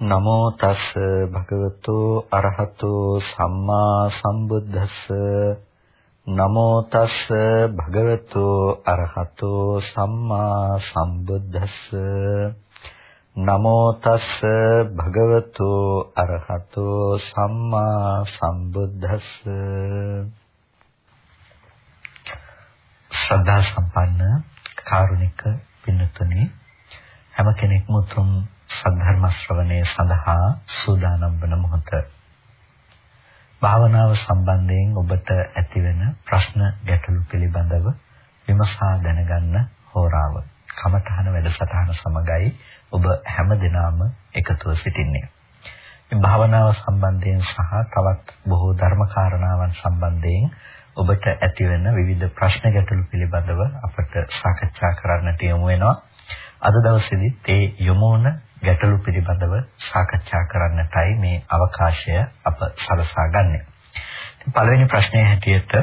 නමෝ තස් භගවතු අරහතු සම්මා සම්බුද්දස්ස. නමෝ තස් භගවතු අරහතු සම්මා සම්බුද්දස්ස. නමෝ තස් භගවතු අරහතු සම්මා සම්බුද්දස්ස. ශ්‍රද්ධා සම්පන්න කාරුණික පින්තුනි හැම කෙනෙක්ම උතුම් සද්ධර්ම ශ්‍රවණය සඳහා සූදානම් වන මොහොත භාවනාව සම්බන්ධයෙන් ඔබට ඇතිවෙන ප්‍රශ්න ගැටලු පිළිබඳව විමසා දැනගන්න හෝරාව කමඨහන වැඩසටහන සමගයි ඔබ හැම දිනම එකතුව සිටින්නේ. මේ භාවනාව සම්බන්ධයෙන් සහ තවත් බොහෝ ධර්ම කාරණාවන් සම්බන්ධයෙන් ඔබට ඇතිවෙන විවිධ ප්‍රශ්න ගැටලු පිළිබඳව අපට සාකච්ඡා කරන්නට යොමු වෙනවා. අද දවසේදීත් ඒ යොමු වන ගැටලු පිළිබඳව සාකච්ඡා කරන්නටයි මේ අවකාශය අප සලසා ගන්නෙ. පළවෙනි ප්‍රශ්නය හැටියට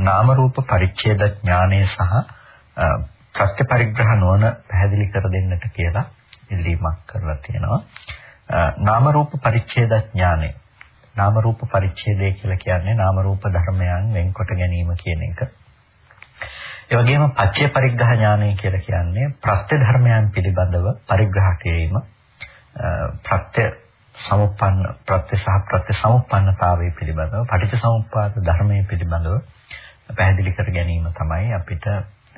නාම රූප පරිච්ඡේද ඥානය සහ ප්‍රත්‍ය පරිග්‍රහ නොවන පැහැදිලි කර දෙන්නට කියලා ඉල්ලීමක් කරලා තියෙනවා. නාම රූප පරිච්ඡේද ඥානය. නාම රූප පරිච්ඡේදය කියලා කියන්නේ නාම රූප ධර්මයන් වෙන්කොට ගැනීම කියන එක. ඒ වගේම පච්චේ පරිග්‍රහ ඥානය කියලා කියන්නේ ප්‍රත්‍ය ධර්මයන් පිළිබඳව පරිග්‍රහ කිරීම ප්‍රත්‍ය සමුප්පන්න ප්‍රත්‍ය සහ ප්‍රත්‍ය සමුප්පන්නතාවය පිළිබඳව පටිච්ච සමුප්පාද ධර්මයේ පිළිබඳව පැහැදිලි කර ගැනීම තමයි අපිට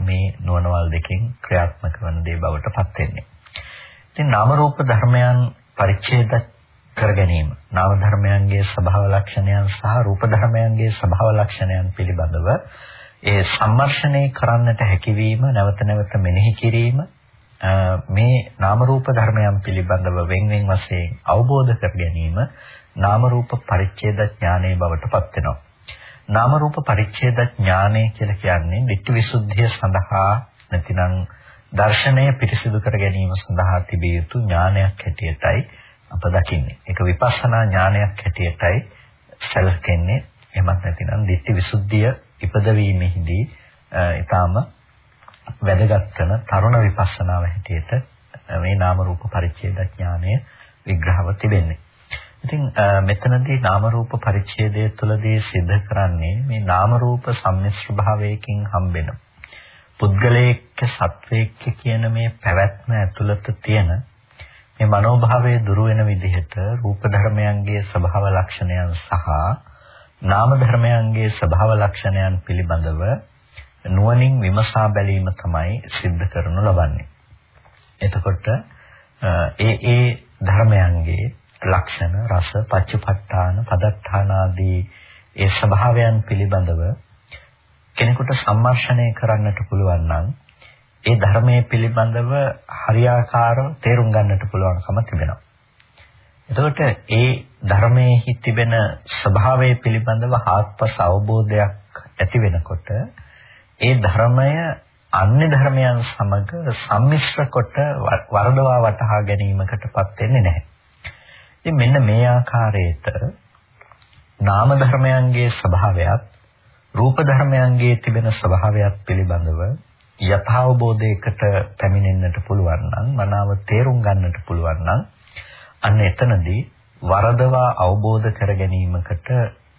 මේ නුවණවල් දෙකෙන් ක්‍රියාත්මක වන දේ බවට පත් වෙන්නේ. ඉතින් නාම රූප ධර්මයන් පරිච්ඡේද කර ගැනීම නාම ධර්මයන්ගේ ස්වභාව ලක්ෂණයන් සහ රූප ධර්මයන්ගේ ස්වභාව ලක්ෂණයන් පිළිබඳව ඒ සම්මර්ෂණය කරන්නට හැකියවීම නැවත නැවත මෙනෙහි කිරීම මේ නාම රූප ධර්මයන් පිළිබඳව වෙන්වෙන් වශයෙන් අවබෝධ කර ගැනීම නාම රූප පරිච්ඡේද ඥානයේ බවට පත් වෙනවා. නාම රූප පරිච්ඡේද ඥානය කියලා කියන්නේ ධිට්ඨි විසුද්ධිය සඳහා නැතිනම් දර්ශනය පිරිසිදු කර ගැනීම සඳහා තිබිය යුතු ඥානයක් හැටියටයි අප දකින්නේ. ඒක විපස්සනා ඥානයක් හැටියටයි සැලකෙන්නේ. එමත් නැතිනම් ධිට්ඨි විසුද්ධිය ඉපදවීමෙහිදී ඊටාම වැදගත් කරන තරුණ විපස්සනාව හැටියට මේ නාම රූප පරිච්ඡේද ඥානය විග්‍රහව තිබෙන්නේ. ඉතින් මෙතනදී නාම රූප පරිච්ඡේදය තුළදී सिद्ध කරන්නේ මේ නාම රූප සම්මිශ්‍ර භාවයකින් හම්බෙන පුද්ගලයේක සත්වයේක කියන මේ පැවැත්ම ඇතුළත තියෙන මේ මනෝභාවයේ දුර වෙන විදිහට රූප ධර්මයන්ගේ ස්වභාව ලක්ෂණයන් සහ නාම ධර්මයන්ගේ ස්වභාව ලක්ෂණයන් පිළිබඳව නුවණින් විමසා බැලීම තමයි සිද්ධ කරනු ලබන්නේ. එතකොට ඒ ඒ ධර්මයන්ගේ ලක්ෂණ රස පච්චපට්ඨාන පදත්තාන ආදී ඒ ස්වභාවයන් පිළිබඳව කෙනෙකුට සම්මර්ෂණය කරන්නට පුළුවන් නම් ඒ ධර්මයේ පිළිබඳව හරියාකාරව තේරුම් ගන්නට පුළුවන්කම තිබෙනවා. එතකොට ඒ ධර්මයේ තිබෙන ස්වභාවය පිළිබඳව හාත්පස අවබෝධයක් ඇති වෙනකොට ඒ ධර්මය අන්‍ය ධර්මයන් සමග සම්මිශ්‍ර කොට වරදවා වටහා ගැනීමකටපත් වෙන්නේ නැහැ. ඉතින් මෙන්න මේ ආකාරයට නාම ධර්මයන්ගේ ස්වභාවයත් රූප ධර්මයන්ගේ තිබෙන ස්වභාවයත් පිළිබඳව යථාබෝධයකට පැමිණෙන්නට පුළුවන් නම් මනාව තේරුම් ගන්නට පුළුවන් නම් අන්න එතනදී වරදවා අවබෝධ කර ගැනීමකට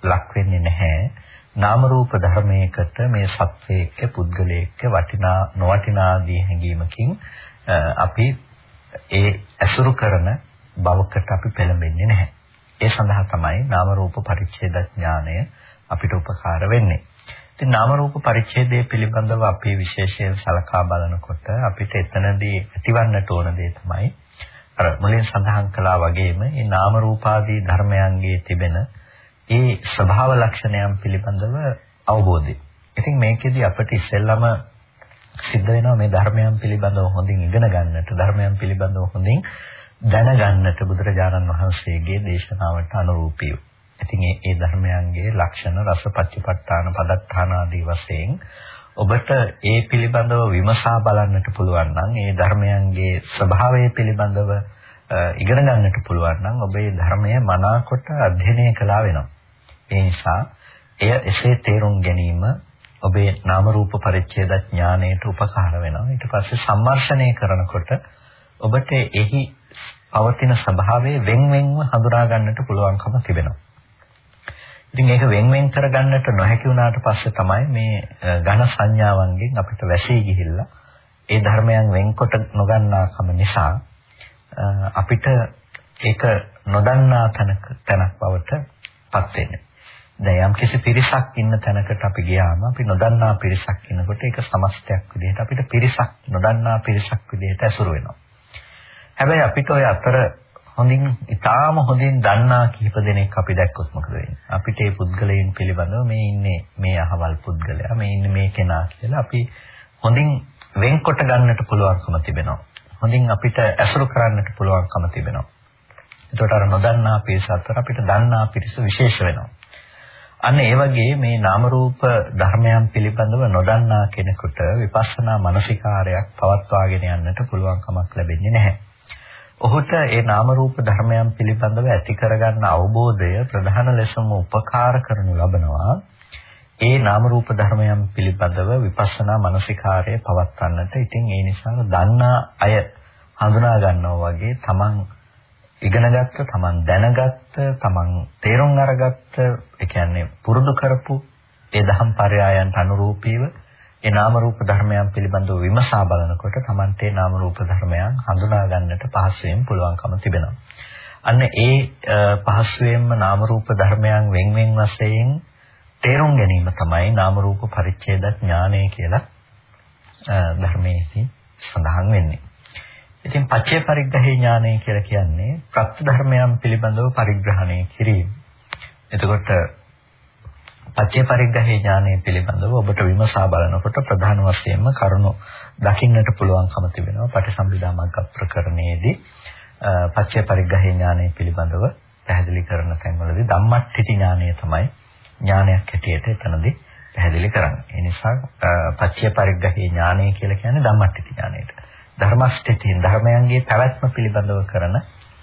ලක් වෙන්නේ නැහැ. නාම රූප ධර්මයකට මේ සත්වයේක පුද්ගලයේක වටිනා නොවටිනා ආදී හැඟීමකින් අපි ඒ ඇසුරු කරන බවකට අපි පෙළඹෙන්නේ නැහැ. ඒ සඳහා තමයි නාම රූප පරිච්ඡේද ඥානය අපිට උපකාර වෙන්නේ. ඉතින් නාම රූප පරිච්ඡේදය පිළිබඳව අපි විශේෂයෙන් සලකා බලනකොට අපිට එතනදී ඇතිවන්නට ඕන දේ තමයි අර මුලින් සඳහන් කළා වගේම මේ නාම රූපාදී ධර්මයන්ගේ තිබෙන ඒ ස්වභාව ලක්ෂණයන් පිළිබඳව අවබෝධය. ඉතින් මේකෙදි අපිට ඉස්සෙල්ලම සිද්ධ වෙනවා මේ ධර්මයන් පිළිබඳව හොඳින් ඉගෙන ගන්නට ධර්මයන් පිළිබඳව හොඳින් දැනගන්නට බුදුරජාණන් වහන්සේගේ දේශනාවට අනුරූපීව. ඉතින් මේ ධර්මයන්ගේ ලක්ෂණ රසපච්චපට්ඨාන පදත්තාන ආදී වශයෙන් ඔබට ඒ පිළිබඳව විමසා බලන්නට පුළුවන් නම් ඒ ධර්මයන්ගේ ස්වභාවය පිළිබඳව ඉගෙන ගන්නට පුළුවන් නම් ඔබ මේ ධර්මය මනාකොට අධ්‍යයනය කළා වෙනවා. ඒ නිසා එය එසේ තේරුම් ගැනීම ඔබේ නාම රූප පරිච්ඡේද ඥාණයට උපකාර වෙනවා. ඊට පස්සේ සම්මර්ෂණය කරනකොට ඔබට එහි පවතින ස්වභාවයේ වෙන් වෙන්ව හඳුනා ගන්නට පුළුවන්කම තිබෙනවා. ඉතින් ඒක වෙන් වෙන් කරගන්නට නොහැකි වුණාට පස්සේ තමයි මේ ඝන සංඥාවන්ගෙන් අපිට වැසී ගිහිල්ලා ඒ ධර්මයන් වෙන්කොට නොගන්නාකම නිසා අපිට ඒක නොදන්නා තැනක තැනක් බවට පත් වෙන්නේ. දැන් යම් කිසි පිරිසක් ඉන්න තැනකට අපි ගියාම අපි නොදන්නා පිරිසක් ඉන්නකොට ඒක සමස්තයක් විදිහට අපිට පිරිසක් නොදන්නා පිරිසක් විදිහට ඇසුරු වෙනවා. හැබැයි අපිට ওই අතර හොඳින් ඊටාම හොඳින් දන්නා කිහිප දෙනෙක් අපි දැක්කොත් මොකද වෙන්නේ? අපිට මේ පුද්ගලයන් පිළිබඳව මේ ඉන්නේ මේ අහවල් පුද්ගලයා, මේ ඉන්නේ මේ කෙනා කියලා අපි හොඳින් වෙන්කොට ගන්නට පුළුවන්කම තිබෙනවා. හොඳින් අපිට ඇසුරු කරන්නට පුළුවන්කම තිබෙනවා. ඒකට අර නොදන්නා පිරිස අතර අපිට දන්නා පිරිස විශේෂ වෙනවා. අන්න ඒ වගේ මේ නාම රූප ධර්මයන් පිළිබඳව නොදන්නා කෙනෙකුට විපස්සනා මානසිකාරයක් පවත්වාගෙන යන්නට පුළුවන් කමක් ලැබෙන්නේ නැහැ. ඔහුට ඒ නාම රූප ධර්මයන් පිළිබඳව ඇති කරගන්න අවබෝධය ප්‍රධාන ලෙසම උපකාර කරනු ලබනවා. ඒ නාම රූප ධර්මයන් පිළිබඳව විපස්සනා මානසිකාරය පවත්වන්නට. ඉතින් ඒ නිසා දන්නා අය හඳුනා ගන්නවා වගේ තමන් ඉගෙනගත්ත, තමන් දැනගත්ත, තමන් තේරුම් අරගත්ත, ඒ කියන්නේ පුරුදු කරපු ඒ දහම් පරයයන්ට අනුරූපීව ඒ නාම රූප ධර්මයන් පිළිබඳව විමසා බලනකොට තමන්ට ඒ නාම රූප ධර්මයන් හඳුනා ගන්නට පහසුවෙන් පුළුවන්කම තිබෙනවා. අන්න ඒ පහසුවෙන්ම නාම රූප ධර්මයන් වෙන් වෙන් වශයෙන් තේරුම් ගැනීම තමයි නාම රූප පරිච්ඡේද ඥානය කියලා ධර්මයේදී සඳහන් වෙන්නේ. ඉතින් පච්චේ පරිග්‍රහේ ඥානය කියලා කියන්නේ ප්‍රත්‍ය ධර්මයන් පිළිබඳව පරිග්‍රහණය කිරීම. එතකොට පච්චේ පරිග්‍රහේ ඥානය පිළිබඳව ඔබට විමසා බලනකොට ප්‍රධාන වශයෙන්ම කරුණු දකින්නට පුළුවන්කම තිබෙනවා පටිසම්භිදා මග්ග ප්‍රකරණයේදී පච්චේ පරිග්‍රහේ ඥානය පිළිබඳව පැහැදිලි කරන තැන්වලදී ධම්මට්ඨිති ඥානය තමයි ඥානයක් හැටියට එතනදී පැහැදිලි කරන්නේ. ඒ නිසා පච්චේ පරිග්‍රහේ ඥානය කියලා කියන්නේ ධම්මට්ඨිති ඥානයට. ධර්මස්ථිතිය ධර්මයන්ගේ පැවැත්ම පිළිබඳව කරන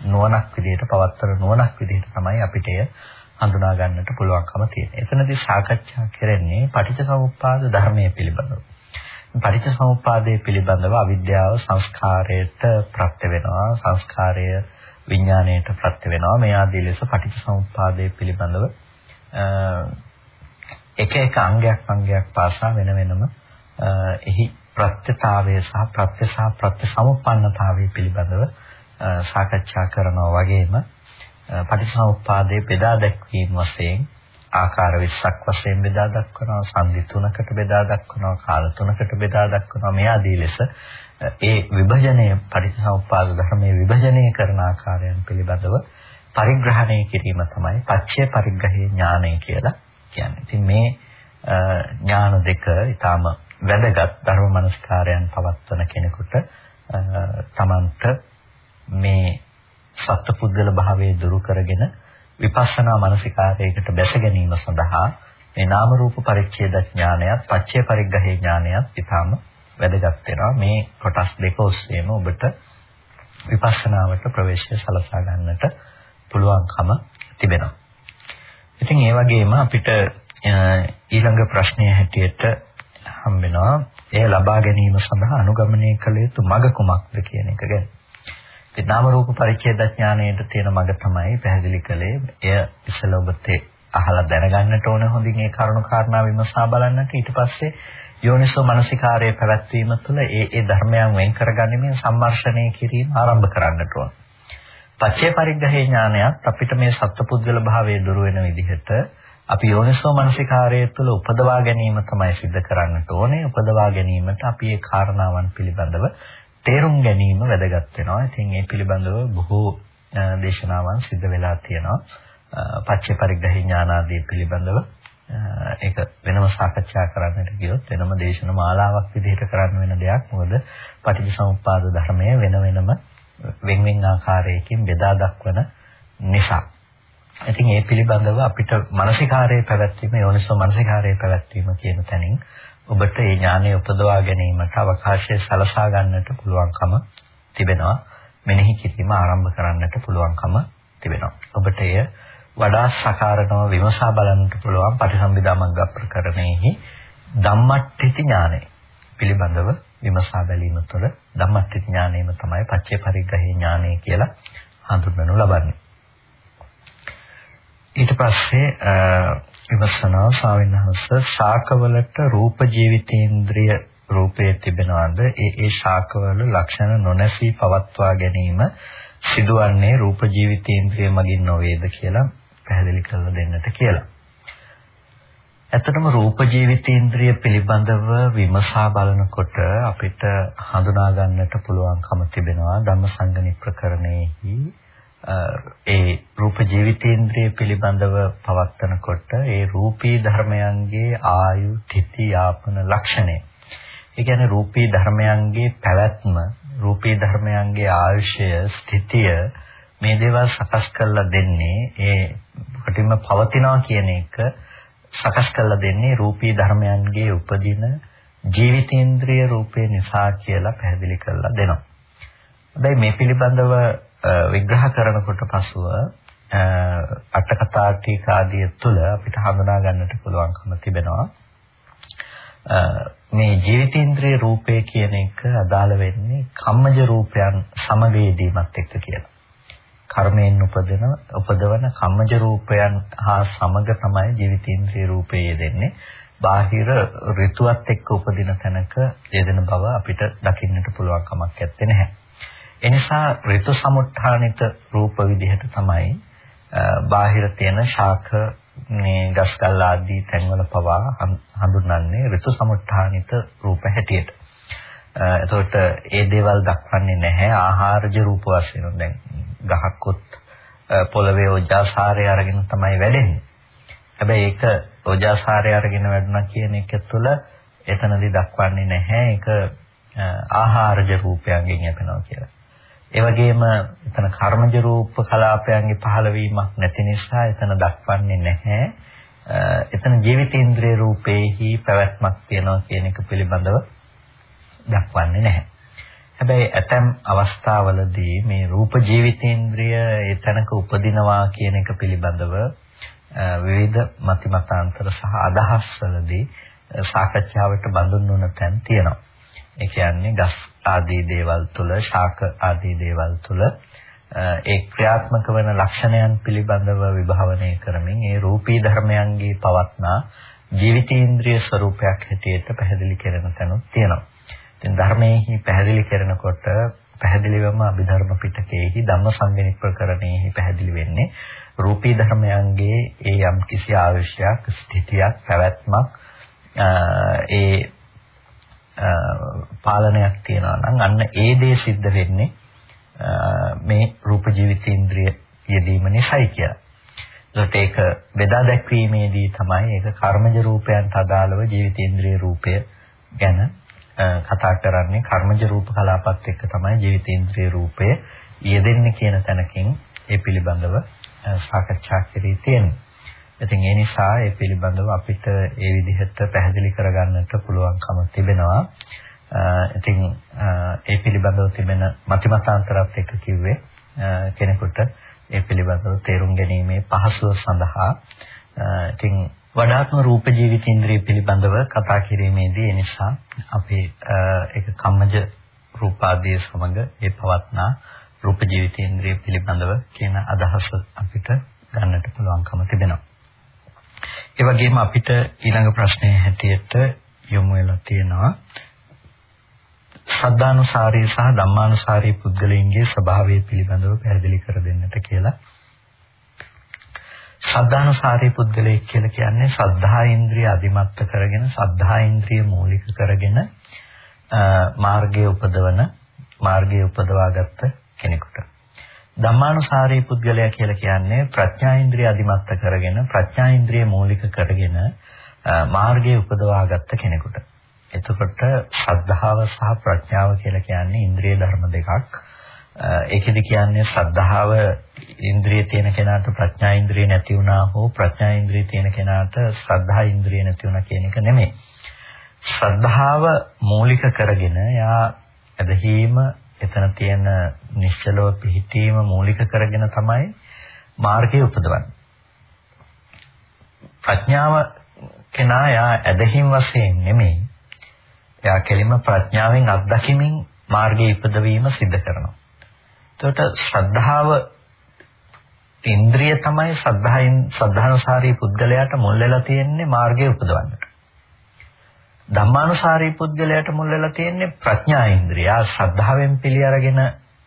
නුවණක් විදිහට පවත්තර නුවණක් විදිහට තමයි අපිට එය හඳුනා ගන්නට පුළුවන්කම තියෙන්නේ. එතනදී සාකච්ඡා කරන්නේ පටිච්චසමුප්පාද ධර්මයේ පිළිබඳව. පටිච්චසමුප්පාදයේ පිළිබඳව අවිද්‍යාව සංස්කාරයට ප්‍රත්‍ය වෙනවා. සංස්කාරය විඥාණයට ප්‍රත්‍ය වෙනවා. මේ ආදී ලෙස පටිච්චසමුප්පාදයේ පිළිබඳව එක එක අංගයක් අංගයක් පාසා වෙන වෙනම එහි ප්‍රත්‍යතාවය සහ ප්‍රත්‍ය සහ ප්‍රත්‍ය සමුප්පන්නතාවය පිළිබඳව සාකච්ඡා කරනවා වගේම පටිච්චසමුප්පාදයේ බෙදා දැක්වීම වශයෙන් ආකාර 20ක් වශයෙන් බෙදා දක්වනවා සංදි තුනකට බෙදා දක්වනවා කාල තුනකට බෙදා දක්වනවා මේ ආදී ලෙස ඒ විභජනය පටිච්චසමුප්පාද ධර්මයේ විභජනය කරන ආකාරයන් පිළිබඳව පරිග්‍රහණය කිරීම තමයි පච්චය පරිග්‍රහයේ ඥානය කියලා කියන්නේ. ඉතින් මේ ඥාන දෙක ඊටාම වැදගත් ධර්ම මනස්කාරයන් පවත්වන කෙනෙකුට තමන්ට මේ සත්පුද්ගල භාවයේ දුරු කරගෙන විපස්සනා මානසිකාරයකට බැස ගැනීම සඳහා මේ නාම රූප පරිච්ඡේද ඥානයත් පච්චේ පරිග්‍රහේ ඥානයත් ඊටාම වැදගත් වෙනවා මේ කොටස් දෙක ඔස්සේම ඔබට විපස්සනාවට ප්‍රවේශය සලසා ගන්නට පුළුවන්කම තිබෙනවා. ඉතින් ඒ වගේම අපිට ඊළඟ ප්‍රශ්නය හැටියට හම් වෙනවා එය ලබා ගැනීම සඳහා අනුගමනය කළ යුතු මඟ කුමක්ද කියන එක ගැන. ඉතින් නාම රූප පරිච්ඡේද ඥානයේ තියෙන මඟ තමයි පැහැදිලි කළේ. එය ඉස්සෙල්ලා ඔබත් අහලා දැනගන්නට ඕන හොඳින් ඒ කරුණු කාරණා විමසා බලන්නට ඊට පස්සේ යෝනිසෝ මනසිකාරයේ පැවැත්වීම තුළ ඒ ඒ ධර්මයන් වෙන් කරගැනීමෙන් සම්මර්ෂණය කිරීම ආරම්භ කරන්නට ඕන. පච්චේ පරිග්‍රහේ ඥානයත් අපිට මේ සත්පුද්ගල භාවයේ දුර වෙන විදිහට අපි යෝනිසෝ මනසිකාරය තුළ උපදවා ගැනීම තමයි සිද්ධ කරන්නට ඕනේ. උපදවා ගැනීමට අපි ඒ කාරණාවන් පිළිබඳව තේරුම් ගැනීම වැදගත් වෙනවා. ඉතින් ඒ පිළිබඳව බොහෝ දේශනාවන් සිද්ධ වෙලා තියෙනවා. පච්චේ පරිග්‍රහී ඥානාදී පිළිබඳව ඒක වෙනම සාකච්ඡා කරන්නට ගියොත් වෙනම දේශන මාලාවක් විදිහට කරන්න වෙන දෙයක්. මොකද පටිච්චසමුප්පාද ධර්මය වෙන වෙනම වෙන වෙන ආකාරයකින් බෙදා දක්වන නිසා. ඉතින් ඒ පිළිබඳව අපිට මානසිකාරයේ පැවැත්වීම යෝනිසෝ මානසිකාරයේ පැවැත්වීම කියන තැනින් ඔබට ඒ ඥානය උපදවා ගැනීමට අවකාශය සලසා ගන්නට පුළුවන්කම තිබෙනවා. මෙනෙහි කිරීම ආරම්භ කරන්නට පුළුවන්කම තිබෙනවා. ඔබට එය වඩා සකාරණව විමසා බලන්නට පුළුවන් පටිසම්භිදා මග්ග ප්‍රකරණයෙහි ධම්මට්ඨිති ඥානය. පිළිබඳව විමසා බැලීම තුළ ධම්මත්‍ය ඥානයම තමයි පච්චේ පරිග්‍රහේ ඥානය කියලා හඳුන්වනු ලබන්නේ. ඊට පස්සේ විමසනවා ස්වාමීන් වහන්සේ ශාකවලට රූප ජීවිතේන්ද්‍රිය රූපයේ තිබෙනවාද ඒ ඒ ශාකවල ලක්ෂණ නොනැසී පවත්වා ගැනීම සිදුවන්නේ රූප ජීවිතේන්ද්‍රිය මගින් නොවේද කියලා පැහැදිලි කරලා දෙන්නට කියලා. ඇත්තටම රූප ජීවිතේන්ද්‍රිය පිළිබඳව විමසා බලනකොට අපිට හඳුනා ගන්නට පුළුවන්කම තිබෙනවා ධම්මසංගණි ප්‍රකරණයේහි ඒ රූප ජීවිතේන්ද්‍රිය පිළිබඳව පවත්නකොට ඒ රූපී ධර්මයන්ගේ ආයු, තිති, යාපන ලක්ෂණය ඒ කියන්නේ රූපී ධර්මයන්ගේ පැවැත්ම, රූපී ධර්මයන්ගේ ආයුෂය, ස්ථිතිය මේ දේවල් සකස් කරලා දෙන්නේ ඒ කොටින්ම පවතිනවා කියන එක සකස් කරලා දෙන්නේ රූපී ධර්මයන්ගේ උපදින ජීවිතේන්ද්‍රිය රූපේ නිසා කියලා පැහැදිලි කරලා දෙනවා. හැබැයි මේ පිළිබඳව විග්‍රහ කරනකොට පසුව අට කතා ටීක ආදිය තුළ අපිට හඳුනා ගන්නට පුළුවන්කම තිබෙනවා. මේ ජීවිතේන්ද්‍රිය රූපය කියන එක අදාළ වෙන්නේ කම්මජ රූපයන් සමග යෙදීමත් එක්ක කියලා. කර්මයෙන් උපදින උපදවන කම්මජ රූපයන් හා සමග තමයි ජීවිතේන්ද්‍රිය රූපය යෙදෙන්නේ. බාහිර ඍතුවත් එක්ක උපදින තැනක යෙදෙන බව අපිට දකින්නට පුළුවන් කමක් නැත්තේ නැහැ. එනිසා ඍතු සමුත්ථානිත රූප විදිහට තමයි බාහිර තියෙන ශාඛ මේ ගස්කල් ආදී තැන්වල පවා හඳුන්වන්නේ ඍතු සමුත්ථානිත රූප හැටියට. එතකොට ඒ දේවල් දක්වන්නේ නැහැ ආහාරජ රූප වශයෙන්. දැන් ගහකොත් පොළවේ ඕජාසාරය අරගෙන තමයි වැඩෙන්නේ. හැබැයි ඒක ඕජාසාරය අරගෙන වැඩුණා කියන එක තුළ එතනදී දක්වන්නේ නැහැ ඒක ආහාරජ රූපයන්ගෙන් යැපෙනවා කියලා. ඒ වගේම එතන කර්මජ රූප කලාපයන්ගේ පහළවීමක් නැති නිසා එතන දක්වන්නේ නැහැ. එතන ජීවිතේන්ද්‍රයේ රූපේහි පැවැත්මක් තියෙනවා කියන එක පිළිබඳව දක්වන්නේ නැහැ. හැබැයි ඇතැම් අවස්ථාවලදී මේ රූප ජීවිතේන්ද්‍රය එතනක උපදිනවා කියන එක පිළිබඳව විවිධ මතිමතාන්තර සහ අදහස් වලදී සාකච්ඡාවට බඳුන් වුණ තැන් තියෙනවා. ඒ කියන්නේ ගස් ආදී දේවල් තුල ශාක ආදී දේවල් තුල ඒ ක්‍රියාත්මක වන ලක්ෂණයන් පිළිබඳව විභාවනය කරමින් ඒ රූපී ධර්මයන්ගේ පවත්නා ජීවිතේන්ද්‍රිය ස්වરૂපයක් හැටියට පැහැදිලි කරන තැනුත් තියෙනවා. ඉතින් ධර්මයේහි පැහැදිලි කරනකොට පැහැදිලිවම අභිධර්ම පිටකයේහි ධම්මසංගණි ප්‍රකරණයේහි පැහැදිලි වෙන්නේ රූපී ධර්මයන්ගේ ඒ යම් කිසි අවශ්‍යයක් ස්ථිතියක් පැවැත්මක් ඒ පාලනයක් තියනවා නම් අන්න ඒ දේ සිද්ධ වෙන්නේ මේ රූප ජීවිතේන්ද්‍රිය යෙදීම නිසායි කියලා. ඒකට ඒක බෙදා දැක්වීමේදී තමයි ඒක කර්මජ රූපයන්ට අදාළව ජීවිතේන්ද්‍රිය රූපය ගැන කතා කරන්නේ කර්මජ රූප කලාපත් එක්ක තමයි ජීවිතේන්ද්‍රිය රූපය යෙදෙන්නේ කියන තැනකින් ඒ පිළිබඳව සාකච්ඡා කරී තියෙනවා. ඉතින් ඒ නිසා ඒ පිළිබඳව අපිට ඒ විදිහට පැහැදිලි කරගන්නට පුළුවන්කම තිබෙනවා. ඉතින් ඒ පිළිබඳව තිබෙන මතිමතාන්තරات එක්ක කිව්වේ කෙනෙකුට ඒ පිළිබඳව තේරුම් ගැනීමේ පහසුව සඳහා ඉතින් වඩාත්ම රූප ජීවිත ඉන්ද්‍රිය පිළිබඳව කතා කිරීමේදී ඒ නිසා අපි ඒක කම්මජ රූපාදී සමග ඒ පවත්නා රූප ජීවිත ඉන්ද්‍රිය පිළිබඳව කියන අදහස අපිට ගන්නට පුළුවන්කම තිබෙනවා. ඒ වගේම අපිට ඊළඟ ප්‍රශ්නයේ හැටියට යොමු වෙලා තියෙනවා සද්ධානුසාරී සහ ධම්මානුසාරී පුද්ගලයන්ගේ ස්වභාවය පිළිබඳව පැහැදිලි කර දෙන්නට කියලා. සද්ධානුසාරී පුද්ගලයෙක් කියලා කියන්නේ සද්ධා ඉන්ද්‍රිය අධිමත්ත කරගෙන සද්ධා ඉන්ද්‍රිය මූලික කරගෙන මාර්ගයේ උපදවන මාර්ගයේ උපදවාගත්ත කෙනෙකුට. ධම්මානුසාරී පුද්ගලයා කියලා කියන්නේ ප්‍රඥා ඉන්ද්‍රිය අධිමත්ත කරගෙන ප්‍රඥා ඉන්ද්‍රිය මූලික කරගෙන මාර්ගයේ උපදවාගත්ත කෙනෙකුට. එතකොට ශ්‍රද්ධාව සහ ප්‍රඥාව කියලා කියන්නේ ඉන්ද්‍රිය ධර්ම දෙකක්. ඒකෙදි කියන්නේ ශ්‍රද්ධාව ඉන්ද්‍රිය තියෙන කෙනාට ප්‍රඥා ඉන්ද්‍රිය නැති වුණා හෝ ප්‍රඥා ඉන්ද්‍රිය තියෙන කෙනාට ශ්‍රද්ධා ඉන්ද්‍රිය නැති වුණා කියන එක නෙමෙයි. ශ්‍රද්ධාව මූලික කරගෙන යා ඇදහිීම එතන තියෙන නිශ්චලව පිහිටීම මූලික කරගෙන තමයි මාර්ගය උපදවන්නේ. ප්‍රඥාව කෙනා යා ඇදහිම් වශයෙන් නෙමෙයි. එයා කෙලින්ම ප්‍රඥාවෙන් අත්දැකීමින් මාර්ගයේ ඉපදවීම සිද්ධ කරනවා. එතකොට ශ්‍රද්ධාව ඉන්ද්‍රිය තමයි ශ්‍රද්ධායින් ශ්‍රද්ධානුසාරී පුද්ගලයාට මුල් වෙලා තියෙන්නේ මාර්ගයේ උපදවන්නට. ධම්මානුසාරී පුද්ගලයාට මුල් වෙලා තියෙන්නේ ප්‍රඥා ඉන්ද්‍රිය. ශ්‍රද්ධාවෙන් පිළි අරගෙන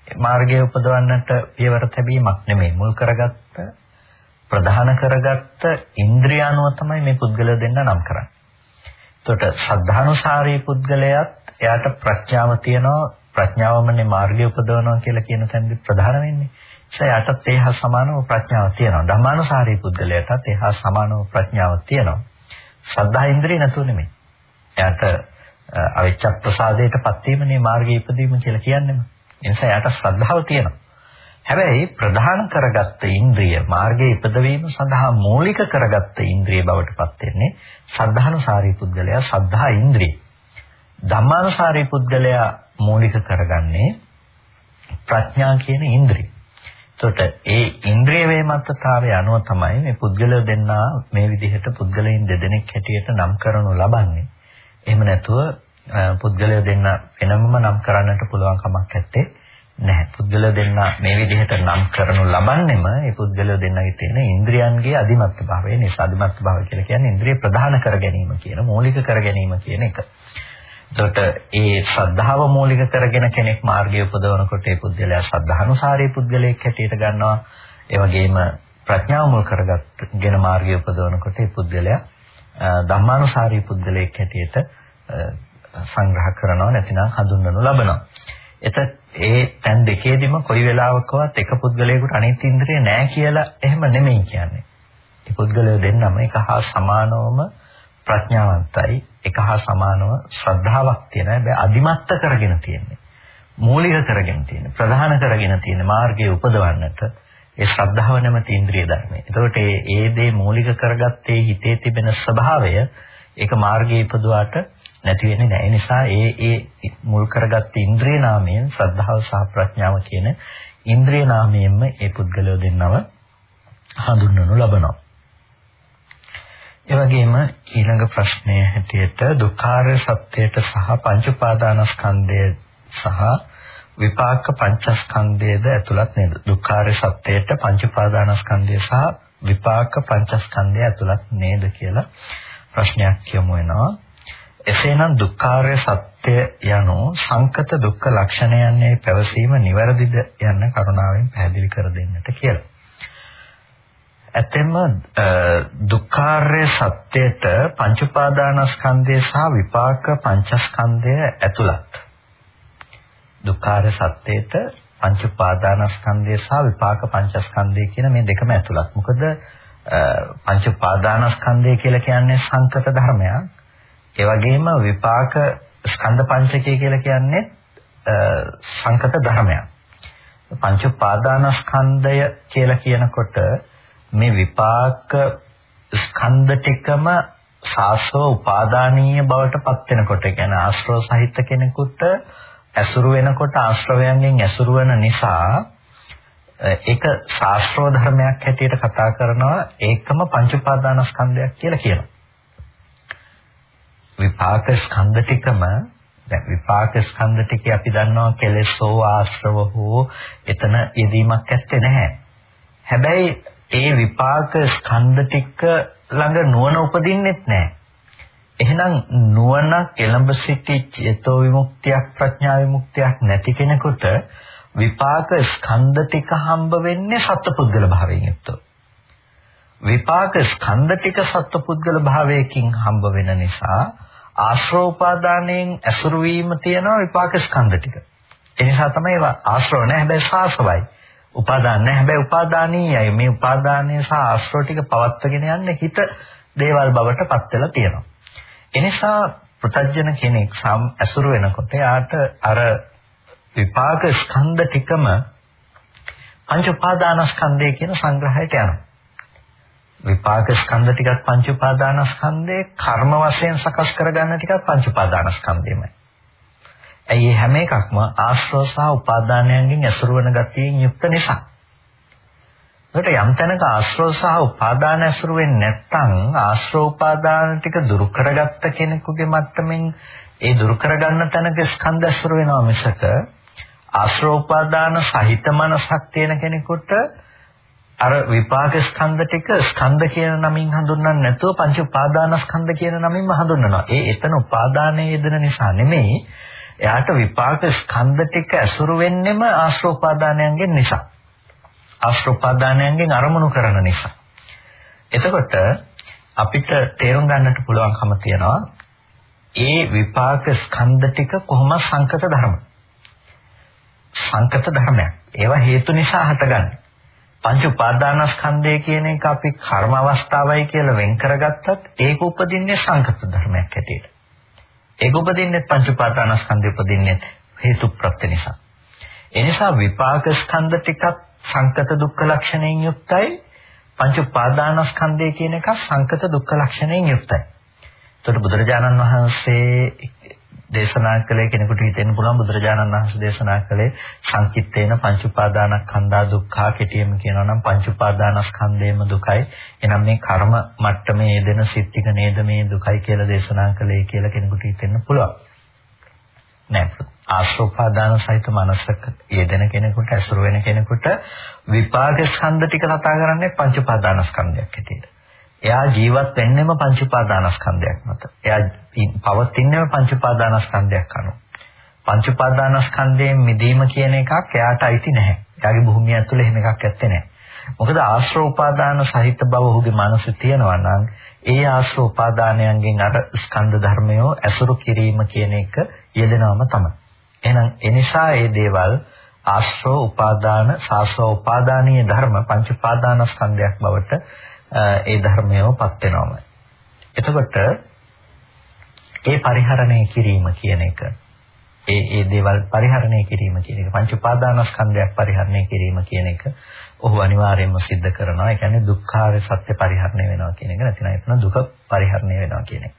මාර්ගයේ උපදවන්නට පියවර තැබීමක් නෙමෙයි. මුල් කරගත්ත ප්‍රධාන කරගත්ත ඉන්ද්‍රියානුව තමයි මේ පුද්ගලය දෙන්න නම් කරන්නේ. එතකොට ශ්‍රද්ධානුසාරී පුද්ගලයාත් එයාට ප්‍රඥාව තියෙනවා ප්‍රඥාවමනේ මාර්ගය උපදවනවා කියලා කියන තැනදී ප්‍රධාන වෙන්නේ. එයාටත් ඒ හා සමානව ප්‍රඥාව තියෙනවා. ධම්මානුසාරී පුද්ගලයාටත් ඒ හා සමානව ප්‍රඥාව තියෙනවා. ශ්‍රද්ධා ඉන්ද්‍රිය නැතුව නෙමෙයි. එයාට අවිච්ඡ ප්‍රසාදයටපත් වීමනේ මාර්ගයේ ඉපදීම කියලා කියන්නේම. ඒ නිසා එයාට ශ්‍රද්ධාව තියෙනවා. හැබැයි ප්‍රධාන කරගත්ත ඉන්ද්‍රිය මාර්ගයේ ඉපදවීම සඳහා මූලික කරගත්ත ඉන්ද්‍රිය බවට පත් වෙන්නේ සද්ධානුසාරී පුද්ගලයා සද්ධා ඉන්ද්‍රිය. ධම්මානුසාරී පුද්ගලයා මූලික කරගන්නේ ප්‍රඥා කියන ඉන්ද්‍රිය. එතකොට ඒ ඉන්ද්‍රිය වේමත්තතාවය අනුව තමයි මේ පුද්ගලය දෙන්නා මේ විදිහට පුද්ගලයන් දෙදෙනෙක් හැටියට නම් කරනු ලබන්නේ. එහෙම නැතුව පුද්ගලය දෙන්න වෙනමම නම් කරන්නට පුළුවන් කමක් නැත්තේ නැහැ. පුද්ගලය දෙන්න මේ විදිහට නම් කරනු ලබන්නෙම ඒ පුද්ගලය දෙන්නගේ තියෙන ඉන්ද්‍රියන්ගේ අධිමත් භාවය නිසා අධිමත් භාවය කියලා කියන්නේ ඉන්ද්‍රිය ප්‍රධාන කර ගැනීම කියන මූලික කර ගැනීම කියන එක. එතකොට ඒ ශ්‍රද්ධාව මූලික කරගෙන කෙනෙක් මාර්ගය උපදවනකොට ඒ පුද්ගලයා ශ්‍රද්ධානුසාරී පුද්ගලයෙක් හැටියට ගන්නවා. ඒ වගේම ප්‍රඥාව මුල් කරගත්ගෙන මාර්ගය උපදවනකොට ඒ පුද්ගලයා ධම්මානුසාරී පුද්ගලයෙක් හැටියට සංග්‍රහ කරනවා නැතිනම් හඳුන්වනු ලබනවා. එත ඒ තැන් දෙකේදීම කොයි වෙලාවකවත් එක පුද්ගලයෙකුට අනිත් ඉන්ද්‍රිය නැහැ කියලා එහෙම නෙමෙයි කියන්නේ. ඒ පුද්ගලයෝ දෙන්නම එක හා සමානවම ප්‍රඥාවන්තයි එක හා සමානව ශ්‍රද්ධාවක් තියෙන හැබැයි අදිමත්ත කරගෙන තියෙන්නේ මූලික කරගෙන තියෙන්නේ ප්‍රධාන කරගෙන තියෙන මාර්ගයේ උපදවන්නට ඒ ශ්‍රද්ධාව නැමැති ඉන්ද්‍රිය ධර්මය. එතකොට ඒ ඒ දේ මූලික කරගත්තේ හිතේ තිබෙන ස්වභාවය ඒක මාර්ගයේ ඉපදුවාට නැති වෙන්නේ නැහැ. නිසා ඒ ඒ මුල් කරගත්ත ඉන්ද්‍රිය නාමයෙන් ශ්‍රද්ධාව සහ ප්‍රඥාව කියන ඉන්ද්‍රිය නාමයෙන්ම ඒ පුද්ගලයෝ දෙන්නව හඳුන්වනු ලබනවා. ඒ වගේම ඊළඟ ප්‍රශ්නය හැටියට දුක්ඛාර සත්‍යයට සහ පංච උපාදානස්කන්ධය සහ විපාක පංචස්කන්ධයද ඇතුළත් නේද දුක්ඛාර සත්‍යයට පංච උපාදානස්කන්ධය සහ විපාක පංචස්කන්ධය ඇතුළත් නේද කියලා ප්‍රශ්නයක් යොමු වෙනවා එසේනම් දුක්ඛාරය සත්‍ය යනු සංකත දුක්ඛ ලක්ෂණයන්ගේ පැවසීම නිවැරදිද යන්න කරුණාවෙන් පැහැදිලි කර දෙන්නට කියලා ඇතෙම දුක්ඛාරය සත්‍යයට පංච උපාදානස්කන්ධය සහ විපාක පංචස්කන්ධය ඇතුළත්. දුක්ඛාරය සත්‍යයට පංච උපාදානස්කන්ධය සහ විපාක පංචස්කන්ධය කියන මේ දෙකම ඇතුළත්. මොකද පංච උපාදානස්කන්ධය කියලා කියන්නේ සංකත ධර්මයක්. ඒ වගේම විපාක ස්කන්ධ පංචකය කියලා කියන්නේ සංකත ධර්මයක්. පංච උපාදානස්කන්ධය කියලා කියනකොට මේ විපාක ස්කන්ධ ටිකම සාස්ව උපාදානීය බවට පත් වෙනකොට කියන්නේ ආශ්‍රව සහිත කෙනෙකුට ඇසුරු වෙනකොට ආශ්‍රවයන්ගෙන් ඇසුරු වෙන නිසා ඒක ශාස්ත්‍රව ධර්මයක් හැටියට කතා කරනවා ඒකම පංච උපාදානස්කන්ධයක් කියලා කියනවා. විපාක ස්කන්ධ ටිකම දැන් විපාක ස්කන්ධ ටිකේ අපි දන්නවා කෙලෙසෝ ආශ්‍රව හෝ එතන යෙදීමක් ඇත්තේ නැහැ. හැබැයි ඒ විපාක ස්කන්ධ ටික ළඟ නුවණ උපදින්නෙත් නැහැ. එහෙනම් නුවණ එළඹ සිටි චේතෝ විමුක්තියක් ප්‍රඥා විමුක්තියක් නැති කෙනෙකුට විපාක ස්කන්ධ ටික හම්බ වෙන්නේ සත්පුද්ගල භාවයෙන් යුක්තව. විපාක ස්කන්ධ ටික සත්පුද්ගල භාවයකින් හම්බ වෙන නිසා ආශ්‍රෝපාදානයෙන් ඇසුරු වීම තියෙනවා විපාක ස්කන්ධ ටික. ඒ නිසා තමයි ඒවා ආශ්‍රව නැහැ හැබැයි සාසවයි. උපාදාන නැහැ. හැබැයි උපාදානීයයි. මේ උපාදානය සහ ආශ්‍රව ටික පවත්වගෙන යන්නේ හිත දේවල් බවට පත් වෙලා තියෙනවා. එනිසා ප්‍රත්‍යජන කෙනෙක් සම් ඇසුරු වෙනකොට යාට අර විපාක ස්කන්ධ ටිකම පංච උපාදානස්කන්ධය කියන සංග්‍රහයට යනවා. විපාක ස්කන්ධ ටිකත් පංච උපාදානස්කන්ධේ කර්ම වශයෙන් සකස් කරගන්න ටිකත් පංච උපාදානස්කන්ධයමයි. ඇයි හැම එකක්ම ආශ්‍රව සහ උපාදානයන්ගෙන් ඇසුරු වන ගතියෙන් යුක්ත නිසා. ඒකට යම් තැනක ආශ්‍රව සහ උපාදාන ඇසුරු වෙන්නේ නැත්නම් ආශ්‍රව උපාදාන ටික දුරු කරගත්ත කෙනෙකුගේ මට්ටමින් ඒ දුරු කරගන්න තැනක ස්කන්ධ ඇසුරු වෙනවා මිසක ආශ්‍රව උපාදාන සහිත මනසක් තියෙන කෙනෙකුට අර විපාක ස්කන්ධ ටික ස්කන්ධ කියන නමින් හඳුන්වන්නේ නැතුව පංච උපාදානස්කන්ධ කියන නමින්ම හඳුන්වනවා. ඒ එතන උපාදානයේ යෙදෙන නිසා නෙමෙයි. එයාට විපාක ස්කන්ධ ටික ඇසුරු වෙන්නෙම ආශ්‍රව උපාදානයන්ගෙන් නිසා. ආශ්‍රව උපාදානයන්ගෙන් අරමුණු කරන නිසා. එතකොට අපිට තේරුම් ගන්නට පුළුවන්කම තියනවා ඒ විපාක ස්කන්ධ ටික කොහොම සංකත ධර්ම. සංකත ධර්මයක්. ඒවා හේතු නිසා හටගන්නේ. පංච උපාදානස්කන්ධය කියන එක අපි කර්ම අවස්ථාවයි කියලා වෙන් කරගත්තත් ඒක උපදින්නේ සංකත ධර්මයක් හැටියට. ඒක උපදින්නේ පංච උපාදානස්කන්ධය උපදින්නේ හේතු ප්‍රත්‍ය නිසා. ඒ නිසා විපාක ස්කන්ධ ටිකක් සංකත දුක්ඛ ලක්ෂණයෙන් යුක්තයි. පංච උපාදානස්කන්ධය කියන එක සංකත දුක්ඛ ලක්ෂණයෙන් යුක්තයි. එතකොට බුදුරජාණන් වහන්සේ දේශනා කළේ කෙනෙකුට හිතෙන්න පුළුවන් බුදුරජාණන් වහන්සේ දේශනා කළේ සංකිට්ඨේන පංච උපාදානස්කන්ධා දුක්ඛා කෙටියෙන් කියනවා නම් පංච උපාදානස්කන්ධේම දුකයි. එනම් මේ කර්ම මට්ටමේ යෙදෙන සිත් ටික නේද මේ දුකයි කියලා දේශනා කළේ කියලා කෙනෙකුට හිතෙන්න පුළුවන්. නෑ. ආශ්‍රෝපාදාන සහිත මනසක යෙදෙන කෙනෙකුට ඇසුරු වෙන කෙනෙකුට විපාක ස්කන්ධ ටික කතා කරන්නේ පංච උපාදානස්කන්ධයක් හැටියට. එයා ජීවත් වෙන්නෙම පංච උපාදානස්කන්ධයක් මත. එයා පවතින්නේම පංච උපාදානස්කන්ධයක් අනුව. පංච උපාදානස්කන්ධයෙන් මිදීම කියන එකක් එයාට අයිති නැහැ. එයාගේ භූමිය ඇතුලේ එහෙම එකක් ඇත්තේ නැහැ. මොකද ආශ්‍රව උපාදාන සහිත බව ඔහුගේ මනසේ තියෙනවා නම් ඒ ආශ්‍රව උපාදානයන්ගෙන් අර ස්කන්ධ ධර්මය ඇසුරු කිරීම කියන එක යෙදෙනවම තමයි. එහෙනම් ඒ නිසා මේ දේවල් ආශ්‍රව උපාදාන සාස්ව උපාදානීය ධර්ම පංච උපාදානස්කන්ධයක් බවට ඒ ධර්මයවපත් වෙනවම. එතකොට ඒ පරිහරණය කිරීම කියන එක ඒ ඒ දේවල් පරිහරණය කිරීම කියන එක පංච උපාදානස්කන්ධයක් පරිහරණය කිරීම කියන එක ඔහු අනිවාර්යයෙන්ම සිද්ධ කරනවා. ඒ කියන්නේ දුක්ඛාරය සත්‍ය පරිහරණය වෙනවා කියන එක නැතිනම් එතන දුක පරිහරණය වෙනවා කියන එක.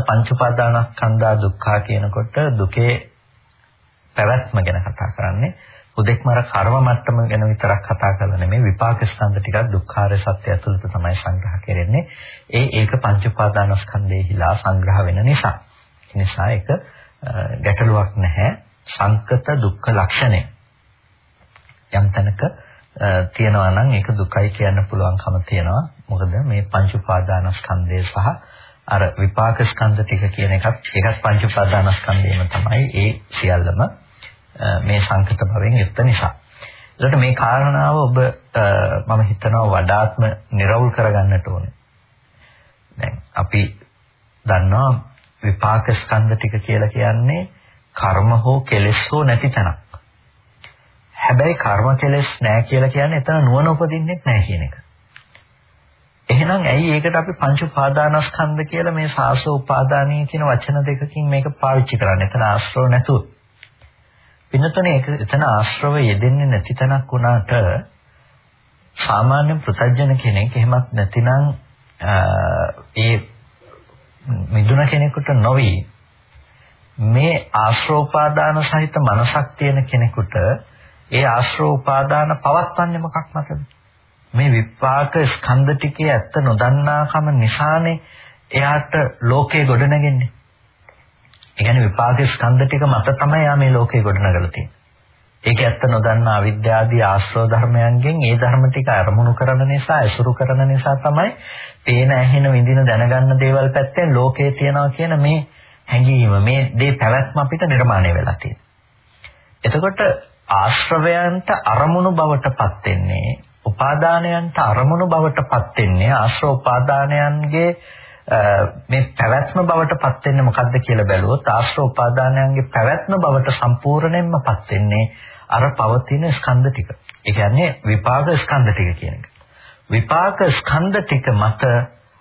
පංච උපාදානස්කන්ධා දුක්ඛා කියනකොට දුකේ පැවැත්ම ගැන කතා කරන්නේ. උදෙක්මර කර්ම මට්ටම ගැන විතරක් කතා කරලා නෙමෙයි විපාක ස්කන්ධ ටිකක් දුක්ඛාර සත්‍ය ඇතුළත තමයි සංග්‍රහ කරන්නේ. ඒ ඒක පංච උපාදානස්කන්ධයේහිලා සංග්‍රහ වෙන නිසා. ඒ නිසා ඒක ගැටලුවක් නැහැ. සංකත දුක්ඛ ලක්ෂණය. යම් තැනක තියනවා නම් ඒක දුකයි කියන්න පුළුවන්කම තියෙනවා. මොකද මේ පංච උපාදානස්කන්ධය සහ අර විපාක ස්කන්ධ ටික කියන එකත් ඒකත් පංච උපාදානස්කන්ධයම තමයි ඒ සියල්ලම මේ සංකත භවෙන් යුක්ත නිසා. ඒකට මේ කාරණාව ඔබ මම හිතනවා වඩාත්ම නිර්වුල් කරගන්නට ඕනේ. දැන් අපි දන්නවා විපාක ස්කන්ධ ටික කියලා කියන්නේ කර්ම හෝ කෙලෙස් හෝ නැති තැනක්. හැබැයි කර්ම කෙලෙස් නැහැ කියලා කියන්නේ එතන නුවණ උපදින්නේ නැහැ කියන එක. එහෙනම් ඇයි ඒකට අපි පංච උපාදානස්කන්ධ කියලා මේ සාසෝ උපාදානීය කියන වචන දෙකකින් මේක පාවිච්චි කරන්නේ. එතන ආශ්‍රව නැතුව. පින්නතනේ ඒක එතන ආශ්‍රව යෙදෙන්නේ නැති තැනක් වුණාට සාමාන්‍ය පෘථජන කෙනෙක් එහෙමත් නැතිනම් ඒ මිදුන කෙනෙකුට නොවි මේ ආශ්‍රෝපාදාන සහිත මනසක් තියෙන කෙනෙකුට ඒ ආශ්‍රෝපාදාන පවත්වන්නේ මොකක් මතද? මේ විපාක ස්කන්ධ ටිකේ ඇත්ත නොදන්නාකම නිසානේ එයාට ලෝකේ ගොඩනගන්නේ. ඒ කියන්නේ විපාක ස්කන්ධ ටික මත තමයි යා මේ ලෝකේ ගොඩනගලා තියෙන්නේ. ඒක ඇත්ත නොදන්නා අවිද්‍යාදී ආශ්‍රව ධර්මයන්ගෙන් ඒ ධර්ම ටික අරමුණු කරන නිසා, අසුරු කරන නිසා තමයි පේන ඇහෙන විඳින දැනගන්න දේවල් පැත්තෙන් ලෝකේ තියනවා කියන මේ හැඟීම, මේ දේ පැවැත්ම අපිට නිර්මාණය වෙලා තියෙන්නේ. එතකොට ආශ්‍රවයන්ට අරමුණු බවටපත් වෙන්නේ, උපාදානයන්ට අරමුණු බවටපත් වෙන්නේ ආශ්‍රව උපාදානයන්ගේ මේ පැවැත්ම බවට පත් වෙන්නේ මොකද්ද කියලා බැලුවොත් ආශ්‍රව උපාදානයන්ගේ පැවැත්ම බවට සම්පූර්ණයෙන්ම පත් වෙන්නේ අර පවතින ස්කන්ධ ටික. ඒ කියන්නේ විපාක ස්කන්ධ ටික කියන එක. විපාක ස්කන්ධ ටික මත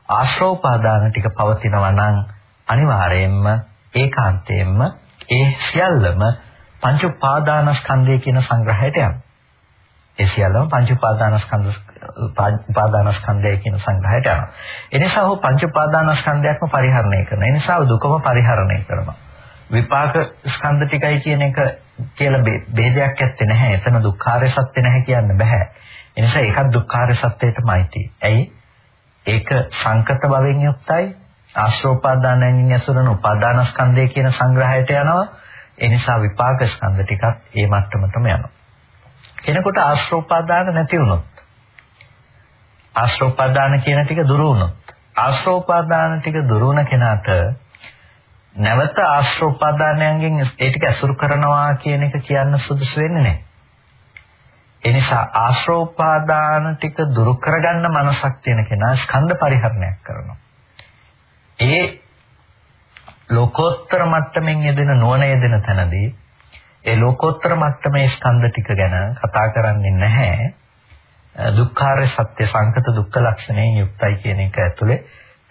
ආශ්‍රව උපාදාන ටික පවතිනවා නම් අනිවාර්යයෙන්ම ඒකාන්තයෙන්ම ඒ සියල්ලම පංච උපාදානස්කන්ධය කියන සංග්‍රහයට යනවා. ඒ සියල්ලම පංච උපාදානස්කන්ධ උපාදානස්කන්ධය කියන සංග්‍රහයට යනවා. ඒ නිසා ඔහු පංච උපාදානස්කන්ධයක්ම පරිහරණය කරනවා. ඒ නිසා දුකම පරිහරණය කරනවා. විපාක ස්කන්ධ ටිකයි කියන එක කියලා ભેදයක් ඇත්තේ නැහැ. එතන දුක්ඛාරය සත්‍ය නැහැ කියන්න බෑ. ඒ නිසා ඒකත් දුක්ඛාරය සත්‍යයටමයි තියෙන්නේ. ඇයි? ඒක සංකත භවෙන් යුක්තයි. ආශ්‍රෝපාදානයෙන් ඇසුරන උපාදානස්කන්ධය කියන සංග්‍රහයට යනවා. ඒ නිසා විපාක ස්කන්ධ ටිකත් ඒ මට්ටමටම යනවා. කෙනෙකුට ආශ්‍රෝපාදාන නැති වුණොත් ආශ්‍රෝපාදාන කියන ටික දුරු වුණොත් ආශ්‍රෝපාදාන ටික දුරු වුණ කෙනාට නැවත ආශ්‍රෝපාදානයන්ගෙන් ඒ ටික ඇසුරු කරනවා කියන එක කියන්න සුදුසු වෙන්නේ නැහැ. ඒ නිසා ආශ්‍රෝපාදාන ටික දුරු කරගන්න මනසක් තියෙන කෙනා ස්කන්ධ පරිහරණයක් කරනවා. ඒ ලෝකෝත්තර මට්ටමින් යෙදෙන නුවණ යෙදෙන තැනදී ඒ ලෝකෝත්තර මට්ටමේ ස්කන්ධ ටික ගැන කතා කරන්නේ නැහැ. දුක්ඛාරය සත්‍ය සංකත දුක්ඛ ලක්ෂණයෙන් යුක්තයි කියන එක ඇතුලේ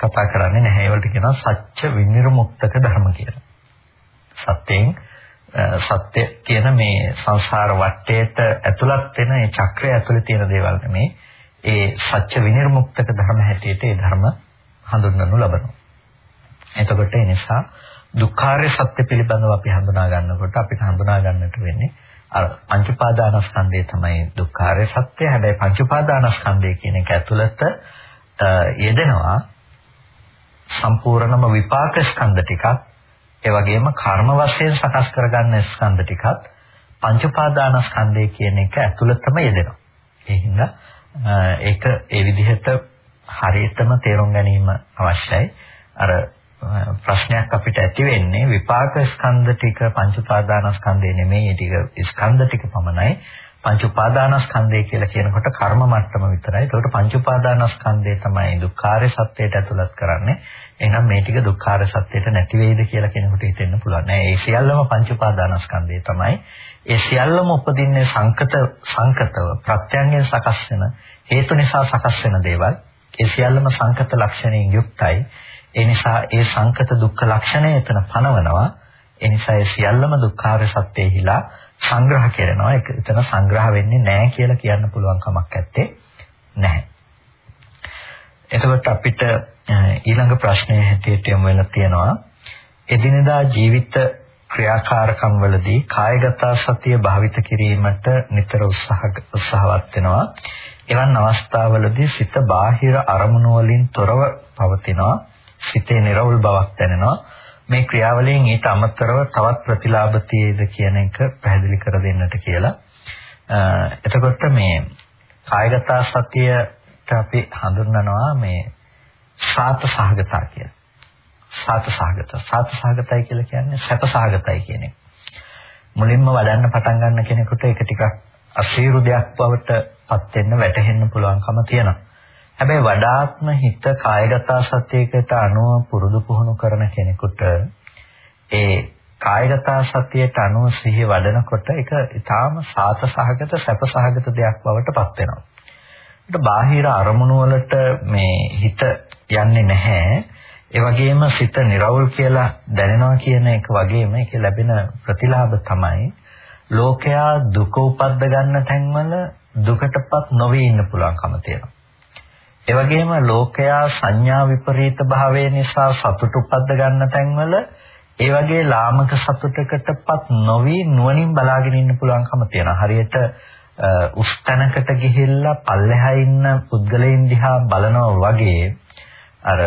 කතා කරන්නේ නැහැ. ඒවලට කියනවා සත්‍ය විනිර්මුක්තක ධර්ම කියලා. සත්‍යයෙන් සත්‍ය කියන මේ සංසාර වටේට ඇතුළත් වෙන මේ චක්‍රය ඇතුලේ තියෙන දේවල් නෙමේ. ඒ සත්‍ය විනිර්මුක්තක ධර්ම හැටියට ඒ ධර්ම හඳුන්වනු ලබනවා. එතකොට ඒ නිසා දුක්ඛාරය සත්‍ය පිළිබඳව අපි හඳුනා ගන්නකොට අපිට හඳුනා ගන්නට වෙන්නේ අර පංච උපාදානස්කන්ධය තමයි දුක්ඛාරය සත්‍ය. හැබැයි පංච උපාදානස්කන්ධය කියන එක ඇතුළත යෙදෙනවා සම්පූර්ණම විපාක ස්කන්ධ ටිකක් ඒ වගේම කර්ම වශයෙන් සකස් කරගන්න ස්කන්ධ ටිකත් පංච උපාදානස්කන්ධය කියන එක ඇතුළතම යෙදෙනවා. ඒ හින්දා ඒක ඒ විදිහට හරියටම තේරුම් ගැනීම අවශ්‍යයි. අර ප්‍රශ්නයක් අපිට ඇති වෙන්නේ විපාක ස්කන්ධ ටික පංච උපාදානස්කන්ධය නෙමෙයි ටික ස්කන්ධ ටික පමණයි පංච උපාදානස්කන්ධය කියලා කියනකොට කර්ම මට්ටම විතරයි. ඒකට පංච උපාදානස්කන්ධය තමයි දුක්ඛාරය සත්‍යයට ඇතුළත් කරන්නේ. එහෙනම් මේ ටික දුක්ඛාර සත්‍යයට නැති වෙයිද කියලා කෙනෙකුට හිතෙන්න පුළුවන්. නෑ ඒ සියල්ලම පංච උපාදානස්කන්ධය තමයි. ඒ සියල්ලම උපදින්නේ සංකත සංකතව ප්‍රත්‍යයෙන් සකස් වෙන හේතු නිසා සකස් වෙන දේවල්. ඒ සියල්ලම සංකත ලක්ෂණයෙන් යුක්තයි. ඒ නිසා ඒ සංකත දුක්ඛ ලක්ෂණය එතන පනවනවා. ඒ නිසා ඒ සියල්ලම දුක්ඛාර සත්‍යෙහිලා සංග්‍රහ කරනවා. ඒක එතන සංග්‍රහ වෙන්නේ නැහැ කියලා කියන්න පුළුවන් කමක් නැත්තේ නැහැ. එතකොට අපිට ඊළඟ ප්‍රශ්නයේ හැටියට යමු වෙලා තියෙනවා එදිනදා ජීවිත ක්‍රියාකාරකම් වලදී කායගත සතිය භාවිත කිරීමට නිතර උත්සාහ උත්සාහවත් වෙනවා. එවන් අවස්ථාවලදී සිත බාහිර අරමුණු වලින් තොරව පවතිනවා. සිතේ නිර්වෘල් බවක් දැනෙනවා. මේ ක්‍රියාවලියෙන් ඊට අමතරව තවත් ප්‍රතිලාභ තියේද කියන එක පැහැදිලි කර දෙන්නට කියලා. එතකොට මේ කායගත සතියට අපි හඳුන්වනවා මේ සාත සහගතා කියලා. සාත සහගත. සාත සහගතයි කියලා කියන්නේ සැප සහගතයි කියන එක. මුලින්ම වඩන්න පටන් ගන්න කෙනෙකුට ඒක ටිකක් අසීරු දෙයක් බවට පත් වෙන්න වැටහෙන්න පුළුවන්කම තියෙනවා. හැබැයි වඩාත්ම හිත කායගත සත්‍යයකට අනුව පුරුදු පුහුණු කරන කෙනෙකුට ඒ කායගත සතියට අනුව සිහිය වඩනකොට ඒක ඊටාම සාත සහගත සැප සහගත දෙයක් බවට පත් වෙනවා. ඒක බාහිර අරමුණු වලට මේ හිත යන්නේ නැහැ. ඒ වගේම සිත निराවුල් කියලා දැනෙනවා කියන එක වගේම ඒක ලැබෙන ප්‍රතිලාභ තමයි ලෝකයා දුක උපද්ද ගන්න තැන්වල දුකටපත් නොවී ඉන්න පුළුවන්කම තියෙනවා. ඒ වගේම ලෝකයා සංඥා විපරීත භාවය නිසා සතුට උපද්ද ගන්න තැන්වල ඒ වගේ ලාමක සතුටකටපත් නොවි නුවණින් බලාගෙන ඉන්න පුළුවන්කම තියෙනවා. හරියට උස්තනකට ගිහිල්ලා පල්ලෙහා ඉන්න පුද්ගලයන් දිහා බලනවා වගේ අර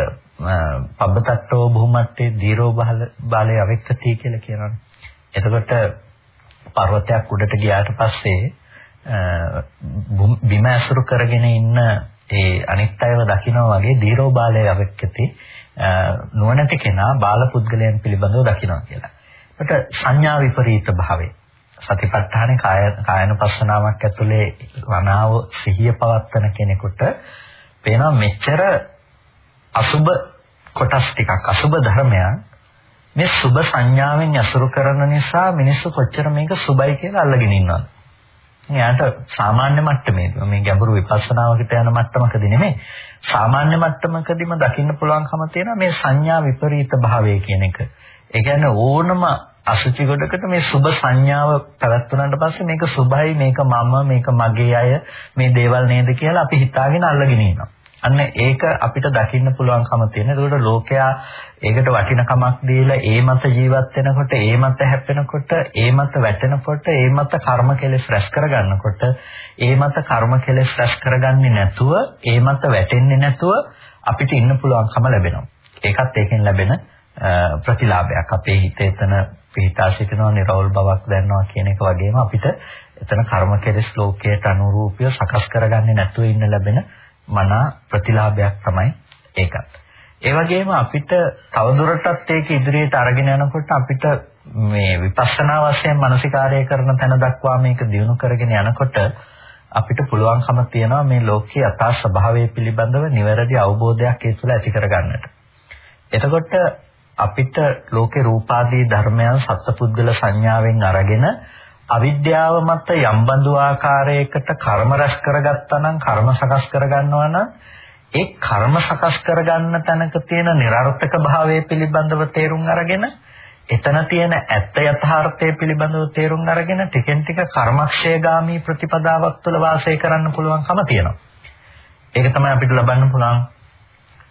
පබ්බතට්ටෝ බුහුමත්තේ දීරෝ බාලේ අවෙක්කති කියලා කියනවනේ. එතකොට පර්වතයක් උඩට ගියාට පස්සේ බිම ඇසුරු කරගෙන ඉන්න ඒ අනිත් අයව දකිනවා වගේ දීරෝ බාලයේ අවෙක්කති නුවණැති කෙනා බාල පුද්ගලයන් පිළිබඳව දකිනවා කියලා. ඒකට සංඥා විපරීත භාවය. සතිපට්ඨානේ කාය කායනුපස්සනාවක් ඇතුලේ වනාව සිහිය පවත්වන කෙනෙකුට පේනවා මෙච්චර අසුබ කොටස් ටිකක් අසුබ ධර්මයන් මේ සුබ සංඥාවෙන් අසුරු කරන නිසා මිනිස්සු කොච්චර මේක සුබයි කියලා අල්ලගෙන ඉන්නවද? එයාට සාමාන්‍ය මට්ටමේදී මේ ගැඹුරු විපස්සනාවකට යන මට්ටමකදී නෙමෙයි සාමාන්‍ය මට්ටමකදීම දකින්න පුළුවන්කම තියෙන මේ සංඥා විපරීත භාවය කියන එක. ඒ කියන්නේ ඕනම අසුචි ගොඩකට මේ සුබ සංඥාව පැවැත්වුණාට පස්සේ මේක සුබයි මේක මම මේක මගේ අය මේ දේවල් නේද කියලා අපි හිතාගෙන අල්ලගෙන ඉන්නවා. අන්න ඒක අපිට දකින්න පුළුවන්කම තියෙන. ඒකට ලෝකයා ඒකට වටිනකමක් දීලා ඒ මත ජීවත් වෙනකොට, ඒ මත හැප්පෙනකොට, ඒ මත වැටෙනකොට, ඒ මත කර්ම කෙලෙස් රැස් කරගන්නකොට, ඒ මත කර්ම කෙලෙස් රැස් කරගන්නේ නැතුව, ඒ මත වැටෙන්නේ නැතුව අපිට ඉන්න පුළුවන්කම ලැබෙනවා. ඒකත් ඒකෙන් ලැබෙන ප්‍රතිලාභයක්. අපේ හිතේ එතන පිහිටා සිටිනවා, නිර්වල් බවක් දැනනවා කියන එක වගේම අපිට එතන කර්ම කෙලෙස් ලෝකයට අනුරූපීව සකස් කරගන්නේ නැතුව ඉන්න ලැබෙන මනා ප්‍රතිලාභයක් තමයි ඒකත්. ඒ වගේම අපිට තවදුරටත් ඒක ඉදිරියට අරගෙන යනකොට අපිට මේ විපස්සනා වශයෙන් මානසිකාරය කරන තැන දක්වා මේක දියුණු කරගෙන යනකොට අපිට පුළුවන්කම තියෙනවා මේ ලෝකයේ යථා ස්වභාවය පිළිබඳව නිවැරදි අවබෝධයක් ඒ තුළ ඇති කරගන්නට. එතකොට අපිට ලෝකේ රූපාදී ධර්මයන් සත්පුද්ගල සංඥාවෙන් අරගෙන අවිද්‍යාව මත යම් බඳු ආකාරයකට කර්ම රැස් කරගත්තා නම් කර්ම සකස් කරගන්නවා නම් ඒ කර්ම සකස් කරගන්න තැනක තියෙන નિરර්ථක භාවය පිළිබඳව තේරුම් අරගෙන එතන තියෙන ඇත්ත යථාර්ථය පිළිබඳව තේරුම් අරගෙන ටිකෙන් ටික කර්මක්ෂයගාමී ප්‍රතිපදාවක් තුළ වාසය කරන්න පුළුවන්කම තියෙනවා. ඒක තමයි අපිට ලබන්න පුළුවන්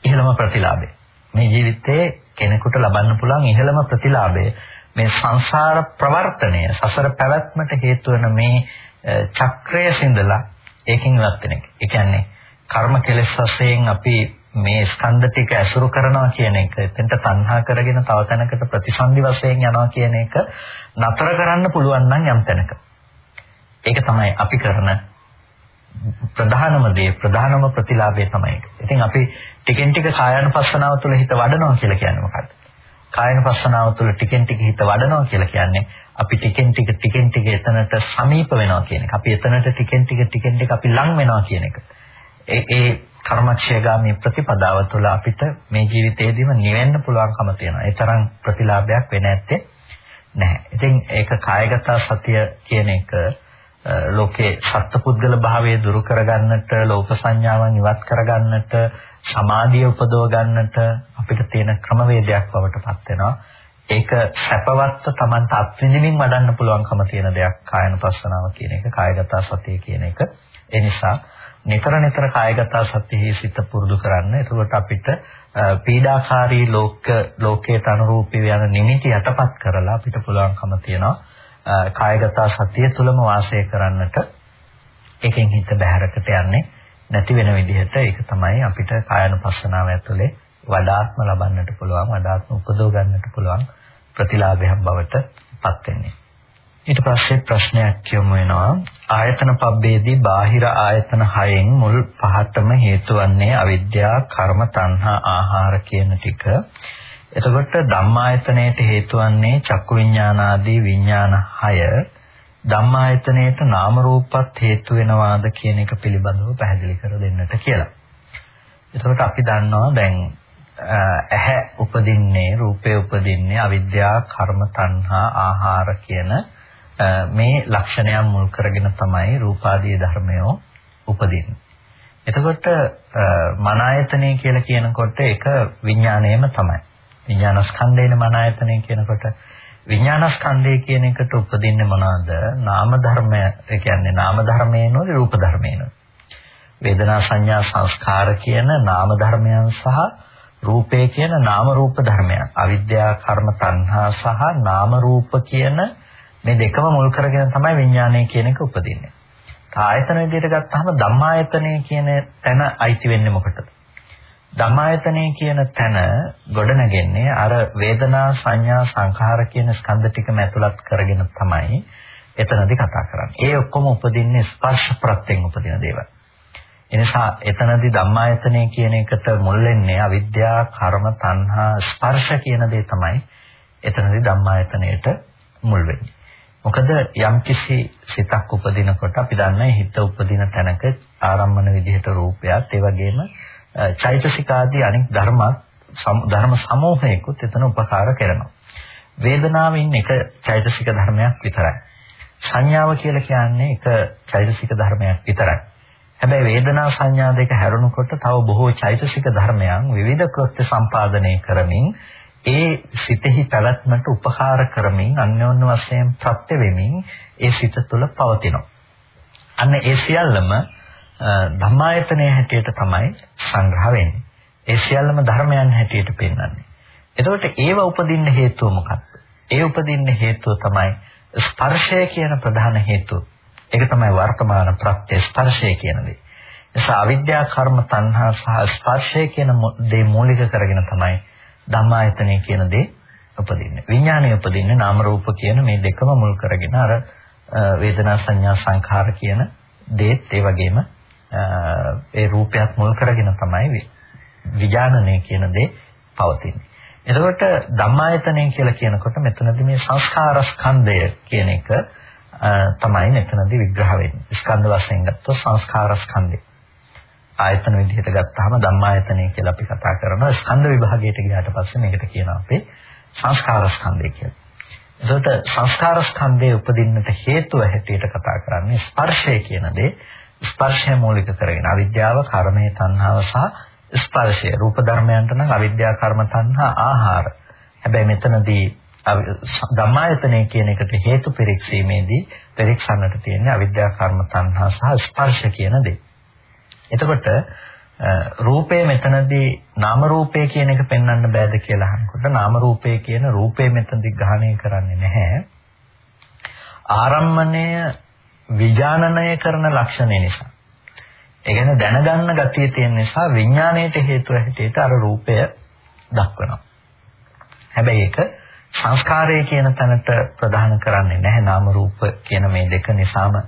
ඉහළම ප්‍රතිලාභය. මේ ජීවිතයේ කෙනෙකුට ලබන්න පුළුවන් ඉහළම ප්‍රතිලාභය මේ සංසාර ප්‍රවර්තනය සසර පැවැත්මට හේතු වෙන මේ චක්‍රය සිඳලා ඒකෙන් ඉවත් වෙන එක. ඒ කියන්නේ කර්ම කෙලෙස් වශයෙන් අපි මේ ස්කන්ධ ටික ඇසුරු කරනවා කියන එක එතෙන්ට තණ්හා කරගෙන තව තැනකට ප්‍රතිසන්දි වශයෙන් යනවා කියන එක නතර කරන්න පුළුවන් නම් යම් තැනක. ඒක තමයි අපි කරන ප්‍රධානම දේ ප්‍රධානම ප්‍රතිලාභය තමයි. ඉතින් අපි ටිකෙන් ටික කායानुපස්සනාව තුළ හිත වඩනවා කියලා කියන්නේ මොකක්ද? කායනුපස්සනාව තුළ ටිකෙන් ටික හිත වඩනවා කියලා කියන්නේ අපි ටිකෙන් ටික ටිකෙන් ටික එතනට සමීප වෙනවා කියන එක. අපි එතනට ටිකෙන් ටික ටිකෙන් ටික අපි ලං වෙනවා කියන එක. ඒ ඒ කර්මක්ෂයගාමී ප්‍රතිපදාව තුළ අපිට මේ ජීවිතේදීම නිවෙන්න පුළුවන්කම තියෙනවා. ඒ තරම් ප්‍රතිලාභයක් වෙන්නේ නැත්තේ නැහැ. ඉතින් ඒක කායගත සතිය කියන එක ලෝකේ සත්පුද්ගල භාවයේ දුරු කරගන්නට ලෝක සංඥාවන් ඉවත් කරගන්නට සමාධිය උපදව ගන්නට අපිට තියෙන ක්‍රමවේදයක් බවට පත් වෙනවා. ඒක සැපවත්ව Tamanට අත්විඳින්මින් වඩන්න පුළුවන්කම තියෙන දෙයක් කායනපස්සනාව කියන එක කායගත සතිය කියන එක. ඒ නිසා නිතර නිතර කායගත සතියෙහි සිත පුරුදු කරන්න. එතකොට අපිට පීඩාකාරී ලෝක ලෝකයට අනුරූපී යන නිමිති යටපත් කරලා අපිට පුළුවන්කම තියෙනවා කායගත සතිය තුළම වාසය කරන්නට එකෙන් හිත බහැරකට යන්නේ. නැති වෙන විදිහට ඒක තමයි අපිට කායනුපස්සනාව ඇතුලේ වඩාත්ම ලබන්නට පුළුවන් වඩාත්ම උපදව ගන්නට පුළුවන් ප්‍රතිලාභයක් බවට පත් වෙන්නේ. ඊට පස්සේ ප්‍රශ්නයක් කියමු වෙනවා. ආයතන පබ්බේදී බාහිර ආයතන හයෙන් මුල් පහටම හේතු වන්නේ අවිද්‍යාව, කර්ම, තණ්හා, ආහාර කියන ටික. එතකොට ධම්මායතනයට හේතු වන්නේ චක්කු විඥානාදී විඥාන 6 ධම්මායතනයට නාම රූපත් හේතු වෙනවාද කියන එක පිළිබඳව පැහැදිලි කර දෙන්නට කියලා. එතකොට අපි දන්නවා දැන් ඇහැ උපදින්නේ රූපේ උපදින්නේ අවිද්‍යාව කර්ම තණ්හා ආහාර කියන මේ ලක්ෂණයන් මුල් කරගෙන තමයි රූපාදී ධර්මයෝ උපදින්නේ. එතකොට මන ආයතනය කියලා කියනකොට ඒක විඥාණයම තමයි. විඥානස්කන්ධේන මන ආයතනය කියනකොට විඥානස්කන්ධය කියන එකට උපදින්නේ මොනවාද? නාම ධර්මය, ඒ කියන්නේ නාම ධර්මේනෝ රූප රූප වේදනා සංඥා සංස්කාර කියන නාම ධර්මයන් සහ රූපේ කියන නාම රූප ධර්මයන්. අවිද්‍යා කර්ම තණ්හා සහ නාම රූප කියන මේ දෙකම මුල් කරගෙන තමයි විඥානය කියන එක උපදින්නේ. ආයතන විදිහට ගත්තාම ධම්මායතනය කියන තැන අයිති වෙන්නේ මොකටද? ධම්මායතනය කියන තැන ගොඩනගන්නේ අර වේදනා සංඥා සංඛාර කියන ස්කන්ධ ටිකම ඇතුළත් කරගෙන තමයි එතනදී කතා කරන්නේ. ඒ ඔක්කොම උපදින්නේ ස්පර්ශ ප්‍රත්‍යයෙන් උපදින දේවල්. එනිසා එතනදී ධම්මායතනය කියන එකට මුල් වෙන්නේ අවිද්‍යා, කර්ම, තණ්හා, ස්පර්ශ කියන දේ තමයි එතනදී ධම්මායතනයට මුල් වෙන්නේ. මොකද යම්කිසි සිතක් උපදිනකොට අපි දන්නේ හිත උපදින තැනක ආරම්මන විදිහට රූපයත් ඒ වගේම චෛතසික ආදී අනෙක් ධර්මත් ධර්ම සමූහයකුත් එතන උපකාර කරනවා. වේදනාවෙන් එක චෛතසික ධර්මයක් විතරයි. සංඥාව කියලා කියන්නේ එක චෛතසික ධර්මයක් විතරයි. හැබැයි වේදනා සංඥා දෙක හැරුණකොට තව බොහෝ චෛතසික ධර්මයන් විවිධ කෘත්‍ය සම්පාදනය කරමින් ඒ සිතෙහි පැවැත්මට උපකාර කරමින් අන්‍යෝන්‍ය වශයෙන් ප්‍රත්‍ය වෙමින් ඒ සිත තුළ පවතිනවා. අන්න ඒ සියල්ලම ධම්මායතනයේ හැටියට තමයි සංග්‍රහ වෙන්නේ. ඒ සියල්ලම ධර්මයන් හැටියට පෙන්වන්නේ. එතකොට ඒව උපදින්න හේතුව මොකක්ද? ඒ උපදින්න හේතුව තමයි ස්පර්ශය කියන ප්‍රධාන හේතුව. ඒක තමයි වර්තමාන ප්‍රත්‍ය ස්පර්ශය කියන දේ. නිසා අවිද්‍යා කර්ම තණ්හා සහ ස්පර්ශය කියන දේ මූලික කරගෙන තමයි ධම්මායතනය කියන දේ උපදින්නේ. විඥානය උපදින්නේ නාම රූප කියන මේ දෙකම මුල් කරගෙන අර වේදනා සංඥා සංඛාර කියන දේත් ඒ වගේම ඒ රූපයක් මුල් කරගෙන තමයි විඥානනය කියන දේ පවතින්නේ. එතකොට ධම්මායතනය කියලා කියනකොට මෙතනදී මේ සංස්කාර ස්කන්ධය කියන එක තමයි මෙතනදී විග්‍රහ වෙන්නේ. ස්කන්ධ වශයෙන් ගත්තොත් සංස්කාර ස්කන්ධය. ආයතන විදිහට ගත්තාම ධම්මායතනය කියලා අපි කතා කරනවා. ස්කන්ධ විභාගයට ගියාට පස්සේ මේකට කියනවා අපි සංස්කාර ස්කන්ධය කියලා. එතකොට සංස්කාර ස්කන්ධයේ උපදින්නට හේතුව හැටියට කතා කරන්නේ ස්පර්ශය කියන දේ. ස්පර්ශය මූලික කරගෙන අවිද්‍යාව, කර්මය, තණ්හාව සහ ස්පර්ශය. රූප ධර්මයන්ට නම් අවිද්‍යා, කර්ම, තණ්හා, ආහාර. හැබැයි මෙතනදී ධම්මායතනය කියන එකට හේතු පරීක්ෂීමේදී පරීක්ෂන්නට තියෙන්නේ අවිද්‍යා, කර්ම, තණ්හා සහ ස්පර්ශ කියන දේ. එතකොට රූපය මෙතනදී නාම රූපය කියන එක පෙන්වන්න බෑද කියලා අහනකොට නාම රූපය කියන රූපය මෙතනදී ග්‍රහණය කරන්නේ නැහැ. ආරම්මණය විඥානනය කරන ලක්ෂණය නිසා. ඒ කියන්නේ දැනගන්න ගතිය තියෙන නිසා විඥාණයට හේතුව හැටියට අර රූපය දක්වනවා. හැබැයි ඒක සංස්කාරය කියන තැනට ප්‍රධාන කරන්නේ නැහැ නාම රූප කියන මේ දෙක නිසාම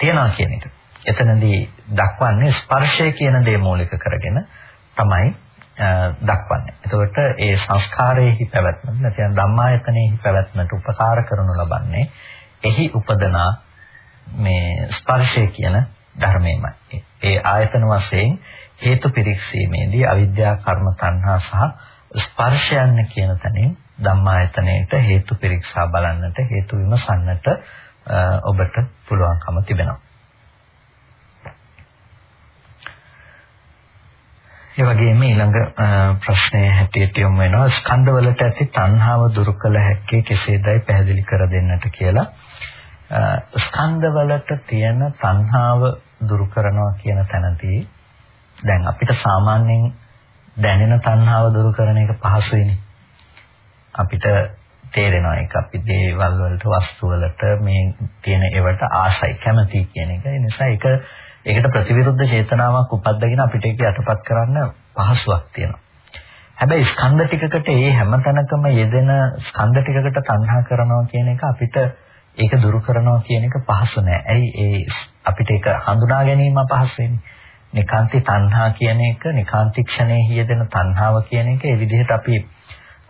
තියනවා කියන එක. එතනදී දක්වන්නේ ස්පර්ශය කියන දේ මූලික කරගෙන තමයි දක්වන්නේ. එතකොට ඒ සංස්කාරයේහි පැවැත්ම නැත්නම් ධම්මායතනයේහි පැවැත්මට උපකාර කරනු ලබන්නේ එහි උපදනා මේ ස්පර්ශය කියන ධර්මයමයි. ඒ ආයතන වශයෙන් හේතු පිරික්සීමේදී අවිද්‍යා කර්ම තණ්හා සහ ස්පර්ශයන් කියන තැනින් ධම්මායතනයේට හේතු පිරික්සා බලන්නට හේතු විමසන්නට ඔබට පුළුවන්කම තිබෙනවා. ඒ වගේම ඊළඟ ප්‍රශ්නය හැටියට යොමු වෙනවා ස්කන්ධවලට ඇති තණ්හාව දුරු කළ හැක්කේ කෙසේදයි පැහැදිලි කර දෙන්නට කියලා. ස්කන්ධවලට තියෙන තණ්හාව දුරු කරනවා කියන තැනදී දැන් අපිට සාමාන්‍යයෙන් දැනෙන තණ්හාව දුරු කරන එක පහසුයිනේ. අපිට තේරෙනවා ඒක අපි දේවල් වලට වස්තු වලට මේ තියෙන ඒවට ආසයි කැමති කියන එක. ඒ නිසා ඒක ඒකට ප්‍රතිවිරුද්ධ චේතනාවක් උපද්දගෙන අපිට ඒක යටපත් කරන්න පහසුවක් තියෙනවා. හැබැයි ස්කන්ධ ටිකකට ඒ හැම තැනකම යෙදෙන ස්කන්ධ ටිකකට තණ්හා කරනවා කියන එක අපිට ඒක දුරු කරනවා කියන එක පහසු නෑ. ඇයි ඒ අපිට ඒක හඳුනා ගැනීම අපහසු වෙන්නේ. නිකාන්ති තණ්හා කියන එක නිකාන්ති ක්ෂණයේ යෙදෙන තණ්හාව කියන එක ඒ විදිහට අපි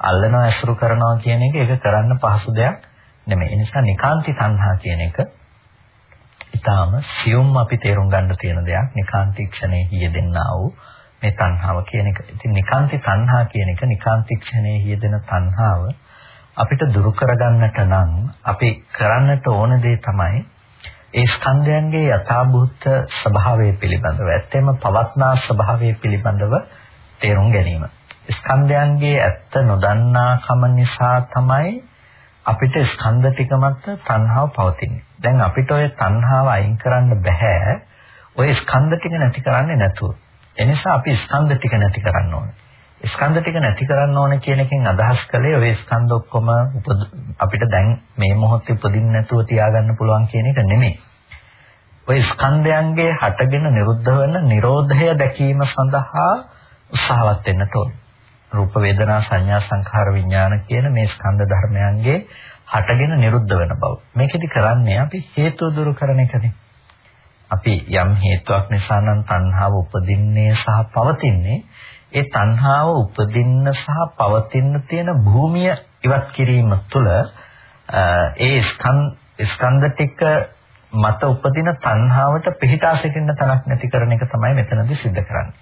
අල්ලනවා ඇසුරු කරනවා කියන එක ඒක කරන්න පහසු දෙයක් නෙමෙයි. ඒ නිසා නිකාන්ති තණ්හා කියන එක ඊටාම සියුම් අපි තේරුම් ගන්න තියෙන දෙයක් නිකාන්තික්ෂණේ හියදෙන්නා වූ මේ තණ්හාව කියන එක. ඉතින් නිකාන්ති තණ්හා කියන එක නිකාන්තික්ෂණේ හියදෙන තණ්හාව අපිට දුරු කරගන්නට නම් අපි කරන්නට ඕන දේ තමයි ඒ ස්කන්ධයන්ගේ යථාභූත ස්වභාවය පිළිබඳව ඇත්තම පවත්නා ස්වභාවය පිළිබඳව තේරුම් ගැනීම. ස්කන්ධයන්ගේ ඇත්ත නොදන්නා කම නිසා තමයි අපිට ස්කන්ධ ටික මත තණ්හාව පවතින්නේ. දැන් අපිට ওই තණ්හාව අයින් කරන්න බෑ. ওই ස්කන්ධ ටික නැති කරන්නේ නැතුව. එනිසා අපි ස්කන්ධ ටික නැති කරන්න ඕනේ. ස්කන්ධ ටික නැති කරන්න ඕනේ කියන එකෙන් අදහස් කළේ ওই ස්කන්ධ ඔක්කොම අපිට දැන් මේ මොහොතේ උපදින්න නැතුව තියාගන්න පුළුවන් කියන එක නෙමෙයි. ওই ස්කන්ධයන්ගේ හටගෙන නිරුද්ධ වෙන Nirodhaය දැකීම සඳහා උත්සාහවත් වෙන්න ඕනේ. රූප වේදනා සංඥා සංඛාර විඥාන කියන මේ ස්කන්ධ ධර්මයන්ගේ හටගෙන නිරුද්ධ වෙන බව. මේකෙදි කරන්නේ අපි හේතු දුරු කරන එකනේ. අපි යම් හේතුවක් නිසා නම් තණ්හාව උපදින්නේ සහ පවතින්නේ ඒ තණ්හාව උපදින්න සහ පවතින්න තියෙන භූමිය ඉවත් කිරීම තුළ ඒ ස්කන්ධ ටික මත උපදින තණ්හාවට පිහිටා සිටින්න තනක් නැති කරන එක තමයි මෙතනදී सिद्ध කරන්නේ.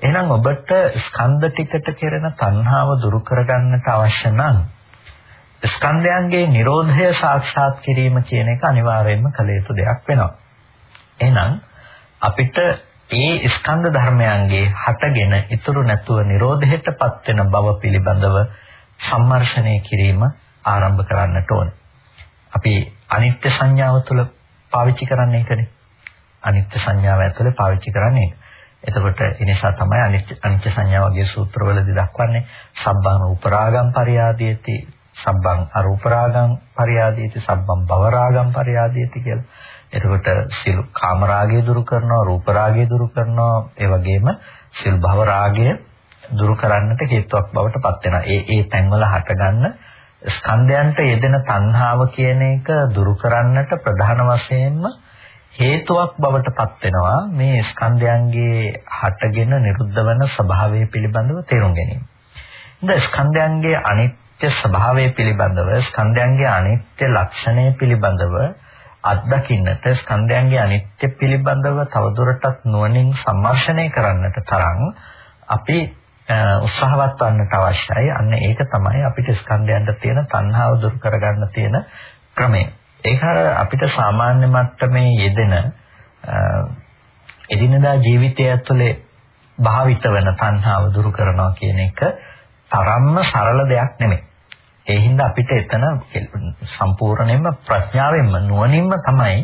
එහෙනම් ඔබට ස්කන්ධ ටිකට කෙරෙන තණ්හාව දුරු කරගන්නට අවශ්‍ය නම් ස්කන්ධයන්ගේ Nirodhaය සාක්ෂාත් කිරීම කියන එක අනිවාර්යයෙන්ම කළ යුතු දෙයක් වෙනවා. එහෙනම් අපිට ඒ ස්කන්ධ ධර්මයන්ගේ හටගෙන ඉතුරු නැතුව Nirodhaයටපත් වෙන බව පිළිබඳව සම්මර්ෂණය කිරීම ආරම්භ කරන්නට ඕනේ. අපි අනිත්‍ය සංඥාව තුළ පාවිච්චි කරන්නේ ඒකනේ. අනිත්‍ය සංඥාව ඇතුලේ පාවිච්චි කරන්නේ ඒක. එතකොට ඒ නිසා තමයි අනිත්‍ය සංඥා වගේ සූත්‍රවලදී දක්වන්නේ සබ්බං රූපරාගම් පරියාදීති සබ්බං අරූපරාගම් පරියාදීති සබ්බං භවරාගම් පරියාදීති කියලා. එතකොට සියලු කාමරාගය දුරු කරනවා රූපරාගය දුරු කරනවා ඒ වගේම සියලු භවරාගය දුරු කරන්නට හේතුවක් බවට පත් වෙනවා. ඒ ඒ තැන්වල හටගන්න ස්කන්ධයන්ට යෙදෙන තණ්හාව කියන එක දුරු කරන්නට ප්‍රධාන වශයෙන්ම හේතුවක් බවට පත් වෙනවා මේ ස්කන්ධයන්ගේ හටගෙන නිරුද්ධ වෙන ස්වභාවය පිළිබඳව තේරුම් ගැනීම. ඉතින් ස්කන්ධයන්ගේ අනිත්‍ය ස්වභාවය පිළිබඳව ස්කන්ධයන්ගේ අනිත්‍ය ලක්ෂණය පිළිබඳව අත්දකින්නට ස්කන්ධයන්ගේ අනිත්‍ය පිළිබඳව තවදුරටත් නුවණින් සම්මර්ෂණය කරන්නට තරම් අපි උත්සාහවත් වන්නට අවශ්‍යයි. අන්න ඒක තමයි අපිට ස්කන්ධයන්ට තියෙන තණ්හාව දුරු කරගන්න තියෙන ක්‍රමය. ඒක අපිට සාමාන්‍ය මට්ටමේ යෙදෙන එදිනදා ජීවිතය ඇතුලේ භාවිත වෙන තණ්හාව දුරු කරනවා කියන එක තරම්ම සරල දෙයක් නෙමෙයි. ඒ හින්දා අපිට එතන සම්පූර්ණයෙන්ම ප්‍රඥාවෙන්ම නුවණින්ම තමයි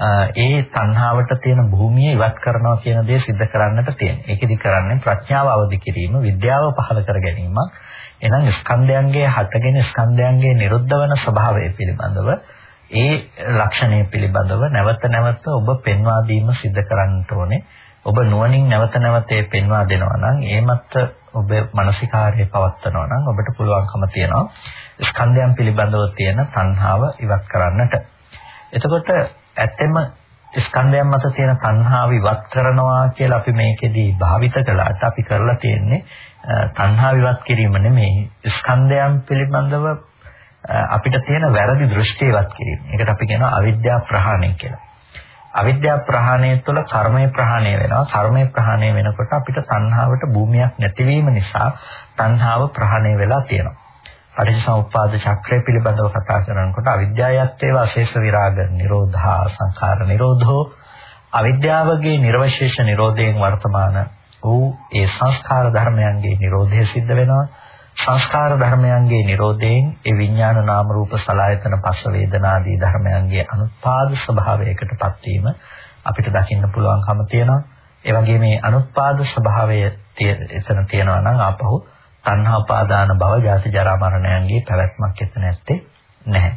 ඒ තණ්හාවට තියෙන භූමිය ඉවත් කරනවා කියන දේ सिद्ध කරන්නට තියෙන්නේ. ඒකෙදි කරන්නේ ප්‍රඥාව අවදි කිරීම, විද්‍යාව පහළ කර ගැනීමක්. එහෙනම් ස්කන්ධයන්ගේ හටගෙන ස්කන්ධයන්ගේ නිරුද්ධ වන ස්වභාවය පිළිබඳව ඒ ලක්ෂණය පිළිබඳව නැවත නැවත ඔබ පෙන්වා දීම සිද්ධ කරන්නට ඕනේ. ඔබ නුවණින් නැවත නැවත ඒ පෙන්වා දෙනවා නම් ඒමත් ඔබ මානසිකාර්යය පවත්නවා නම් ඔබට පුළුවන්කම තියෙනවා ස්කන්ධයන් පිළිබඳව තියෙන තණ්හාව ඉවත් කරන්නට. එතකොට ඇත්තෙම ස්කන්ධයන් මත තියෙන තණ්හාව ඉවත් කරනවා කියලා අපි මේකෙදී භාවිත කළාට අපි කරලා තියෙන්නේ තණ්හාව ඉවත් කිරීම නෙමෙයි ස්කන්ධයන් පිළිබඳව අපිට තියෙන වැරදි දෘෂ්ටියවත් කිරීම. ඒකට අපි කියනවා අවිද්‍යා ප්‍රහාණය කියලා. අවිද්‍යා ප්‍රහාණය තුළ කර්මය ප්‍රහාණය වෙනවා. කර්මය ප්‍රහාණය වෙනකොට අපිට තණ්හාවට භූමියක් නැතිවීම නිසා තණ්හාව ප්‍රහාණය වෙලා තියෙනවා. පටිච්චසමුප්පාද චක්‍රය පිළිබඳව කතා කරනකොට අවිද්‍යාවයත් අශේෂ විරාග නිරෝධා සංඛාර නිරෝධෝ අවිද්‍යාවගේ නිර්වශේෂ නිරෝධයෙන් වර්තමාන වූ ඒ සංස්කාර ධර්මයන්ගේ නිරෝධය සිද්ධ වෙනවා සංස්කාර ධර්මයන්ගේ නිරෝධයෙන් ඒ විඥාන නාම රූප සලආයතන පස්ස වේදනාදී ධර්මයන්ගේ අනුත්පාද ස්වභාවයකටපත් වීම අපිට දකින්න පුළුවන්කම තියෙනවා. ඒ වගේ මේ අනුත්පාද ස්වභාවය එතන තියෙනවා නම් ආපහු තණ්හා උපාදාන භව ජාති ජරා මරණයන්ගේ පැවැත්මක් එතන නැත්තේ නැහැ.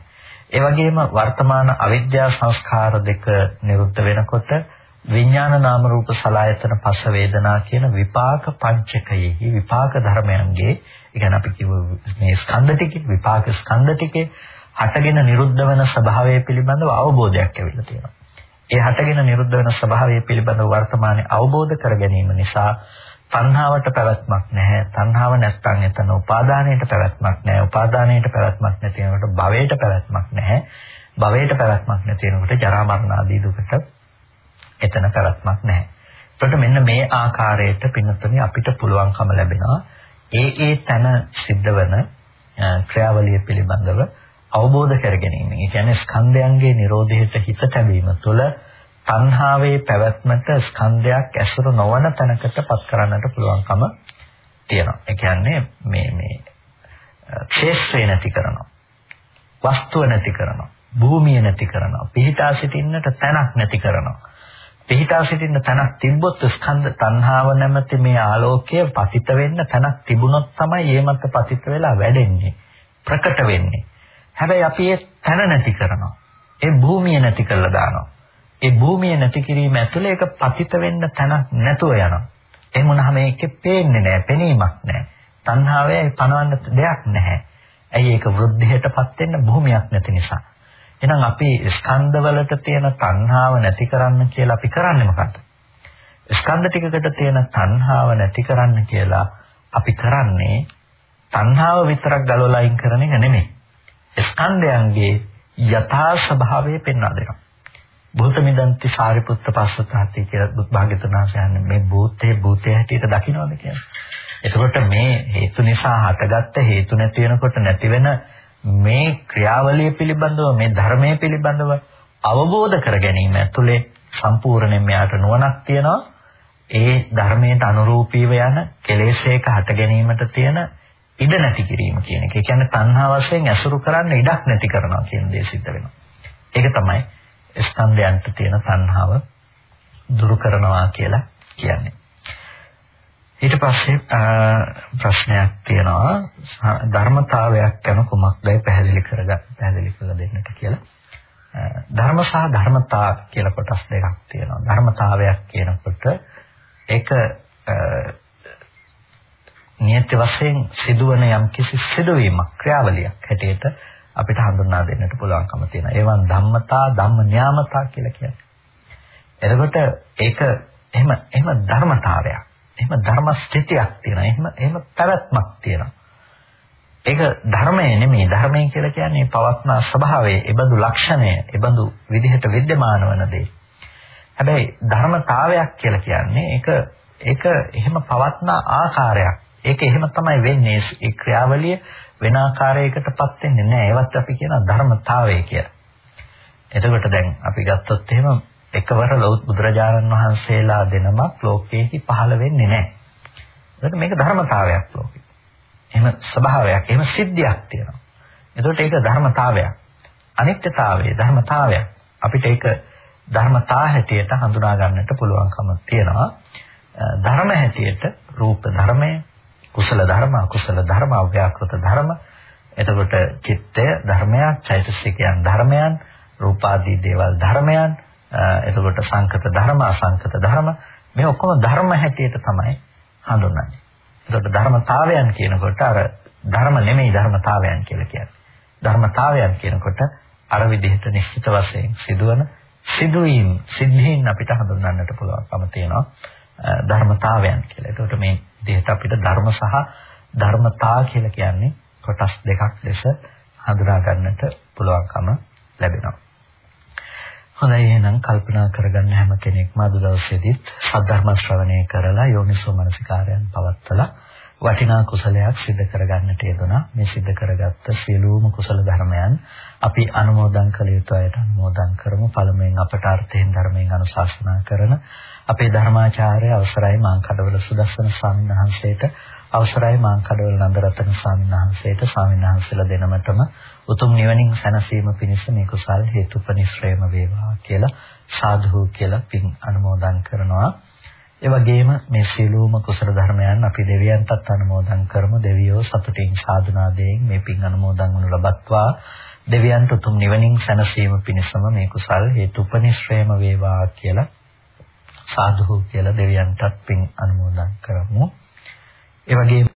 ඒ වගේම වර්තමාන අවිද්‍යා සංස්කාර දෙක නිරුද්ධ වෙනකොට විඥාන නාම රූප සලආයතන පස්ස වේදනා කියන විපාක පංචකයෙහි විපාක ධර්මයන්ගේ ඉගෙන අපි කිව්ව මේ ස්කන්ධ ටිකේ විපාක ස්කන්ධ ටිකේ හටගෙන නිරුද්ධ වෙන ස්වභාවය පිළිබඳව අවබෝධයක් ඇවිල්ලා තියෙනවා. ඒ හටගෙන නිරුද්ධ වෙන ස්වභාවය පිළිබඳව වර්තමානයේ අවබෝධ කර ගැනීම නිසා තණ්හාවට පැවැත්මක් නැහැ. තණ්හාව නැත්නම් එතන උපාදානයට පැවැත්මක් නැහැ. උපාදානයට පැවැත්මක් නැති වෙනකොට භවයට පැවැත්මක් නැහැ. භවයට පැවැත්මක් නැති වෙනකොට ජරා මරණ ආදී දුකට එතන පැවැත්මක් නැහැ. එතකොට මෙන්න මේ ආකාරයට පින්නතුනේ අපිට පුළුවන්කම ලැබෙනවා ඒ ඒ තන සිද්ධ වෙන ක්‍රියාවලිය පිළිබඳව අවබෝධ කර ගැනීම. ඒ කියන්නේ ස්කන්ධයන්ගේ Nirodheට හිත තැබීම තුළ තණ්හාවේ පැවැත්මට ස්කන්ධයක් ඇසුරු නොවන තැනකටපත් කරන්නට පුළුවන්කම තියෙනවා. ඒ කියන්නේ මේ මේ ක්ෂේත්‍රය නැති කරනවා. වස්තුව නැති කරනවා. භූමිය නැති කරනවා. පිහිටා සිටින්නට තැනක් නැති කරනවා. පිහිටා සිටින්න තැනක් තිබ්බොත් ස්කන්ධ තණ්හාව නැමැති මේ ආලෝකය පතිත වෙන්න තැනක් තිබුණොත් තමයි ඒ මත පතිත වෙලා වැඩෙන්නේ ප්‍රකට වෙන්නේ. හැබැයි අපි ඒ තැන නැති කරනවා. ඒ භූමිය නැති කරලා දානවා. ඒ භූමිය නැති කිරීම ඇතුළේ ඒක පතිත වෙන්න තැනක් නැතුව යනවා. එහෙම වුණාම ඒකේ පේන්නේ නැහැ පෙනීමක් නැහැ. තණ්හාවේ පනවන්න දෙයක් නැහැ. ඇයි ඒක වෘද්ධියටපත් වෙන්න භූමියක් නැති නිසා? එහෙනම් අපි ස්කන්ධවලට තියෙන තණ්හාව නැති කරන්න කියලා අපි කරන්නේ මොකද්ද? ස්කන්ධ ටිකකට තියෙන තණ්හාව නැති කරන්න කියලා අපි කරන්නේ තණ්හාව විතරක් ගලවලා අයින් කරන එක නෙමෙයි. ස්කන්ධයන්ගේ යථා ස්වභාවය පෙන්වා දෙනවා. භූතමිදන්ති සාරිපුත්ත පස්සතාති කියලා බුත් භාග්‍යතුන් වහන්සේ මේ භූතේ භූතය හැටියට දකින්නවද කියන්නේ. එතකොට මේ හේතු නිසා හටගත්ත හේතු නැති වෙනකොට නැති වෙන මේ ක්‍රියාවලිය පිළිබඳව මේ ධර්මයේ පිළිබඳව අවබෝධ කර ගැනීම ඇතුලේ සම්පූර්ණයෙන් මෙයාට නුවණක් තියෙනවා ඒ ධර්මයට අනුරූපීව යන කෙලෙස්යක හට ගැනීමට තියෙන ඉඩ නැති කිරීම කියන එක. ඒ කියන්නේ තණ්හා වශයෙන් ඇසුරු කරන්න ඉඩක් නැති කරනවා කියන දේ සිද්ධ වෙනවා. ඒක තමයි ස්කන්ධයන්ට තියෙන තණ්හාව දුරු කරනවා කියලා කියන්නේ. ඊට පස්සේ ප්‍රශ්නයක් තියෙනවා ධර්මතාවයක් ගැන කුමක්දයි පැහැදිලි කරගන්න පැහැදිලි කරලා දෙන්නට කියලා. ධර්ම සහ ධර්මතා කියලා කොටස් දෙකක් තියෙනවා. ධර්මතාවයක් කියනකොට ඒක නියත වශයෙන් සිදුවන යම් කිසි සිදුවීමක් ක්‍රියාවලියක් හැටියට අපිට හඳුන්වා දෙන්නට පුළුවන්කම තියෙනවා. ඒවන් ධම්මතා, ධම්ම න්යාමතා කියලා කියන්නේ. එතකොට ඒක එහෙම එහෙම ධර්මතාවයක්. එහෙම ධර්ම ස්ථිතියක් තියෙනවා. එහෙම එහෙම පැවැත්මක් තියෙනවා. ඒක ධර්මය නෙමෙයි. ධර්මය කියලා කියන්නේ පවත්නා ස්වභාවය, ඒබඳු ලක්ෂණය, ඒබඳු විදිහට विद्यमान වන දේ. හැබැයි ධර්මතාවයක් කියලා කියන්නේ ඒක ඒක එහෙම පවත්නා ආකාරයක්. ඒක එහෙම තමයි වෙන්නේ. ඒ ක්‍රියාවලිය වෙන ආකාරයකටපත් වෙන්නේ නැහැ. ඒවත් අපි කියන ධර්මතාවය කියලා. එතකොට දැන් අපි ගත්තොත් එහෙම එකවර බුදුරජාණන් වහන්සේලා දෙනමක් ලෝකෙහි පහළ වෙන්නේ නැහැ. ඒකට මේක ධර්මතාවයක් ලෝකෙ. එහෙම ස්වභාවයක්, එහෙම සිද්ධියක් තියෙනවා. එතකොට ඒක ධර්මතාවයක්. අනිත්‍යතාවයේ ධර්මතාවයක්. අපිට ඒක ධර්මතා හැටියට හඳුනා ගන්නට පුළුවන්කම තියෙනවා. ධර්ම හැටියට රූප ධර්මය, කුසල ධර්ම, අකුසල ධර්ම, අව්‍යාකෘත ධර්ම, එතකොට චිත්තය ධර්මයක්, චෛතසිකයන් ධර්මයන්, රූපාදී දේවල් ධර්මයන්, එතකොට සංකත ධර්ම අසංකත ධර්ම මේ ඔක්කොම ධර්ම හැටියට තමයි හඳුන්වන්නේ. එතකොට ධර්මතාවයන් කියනකොට අර ධර්ම නෙමෙයි ධර්මතාවයන් කියලා කියන්නේ. ධර්මතාවයන් කියනකොට අර විදිහට නිශ්චිත වශයෙන් සිදුවන සිදුවීම් සිද්ධීන් අපිට හඳුන්වන්නට පුළුවන්කම තියෙනවා ධර්මතාවයන් කියලා. එතකොට මේ විදිහට අපිට ධර්ම සහ ධර්මතා කියලා කියන්නේ කොටස් දෙකක් ලෙස හඳුනා ගන්නට පුළුවන්කම ලැබෙනවා. හොඳයි එහෙනම් කල්පනා කරගන්න හැම කෙනෙක්ම අද දවසේදීත් සද්ධර්ම ශ්‍රවණය කරලා යෝනිසෝ මනසිකාරයන් පවත්තලා වටිනා කුසලයක් සිදු කරගන්නට යෙදුණා. මේ සිදු කරගත්ත සියලුම කුසල ධර්මයන් අපි අනුමෝදන් කළ යුතු අයට අනුමෝදන් කරමු. පළමුවෙන් අපට අර්ථයෙන් ධර්මයෙන් අනුශාසනා කරන අපේ ධර්මාචාර්ය අවසරයි මාංකඩවල සුදස්සන ස්වාමීන් වහන්සේට අවසරයි මාංකඩවල නන්දරතන ස්වාමීන් වහන්සේට ස්වාමීන් වහන්සේලා දෙනමතම උතුම් නිවනින් සැනසීම පිණිස මේ කුසල් හේතුපනිශ්‍රේම වේවා කියලා සාදු කියලා පින් අනුමෝදන් කරනවා. ඒ වගේම මේ සීලූම කුසල ධර්මයන් අපි දෙවියන්ටත් අනුමෝදන් කරමු. දෙවියෝ සතුටින් සාදුනාදයෙන් මේ පින් අනුමෝදන් වනු ලබත්වා දෙවියන්ට උතුම් නිවනින් සැනසීම පිණිසම මේ කුසල් හේතුපනිශ්‍රේම වේවා කියලා සාදු කියලා දෙවියන්ටත් පින් අනුමෝදන් කරමු. ඒ වගේම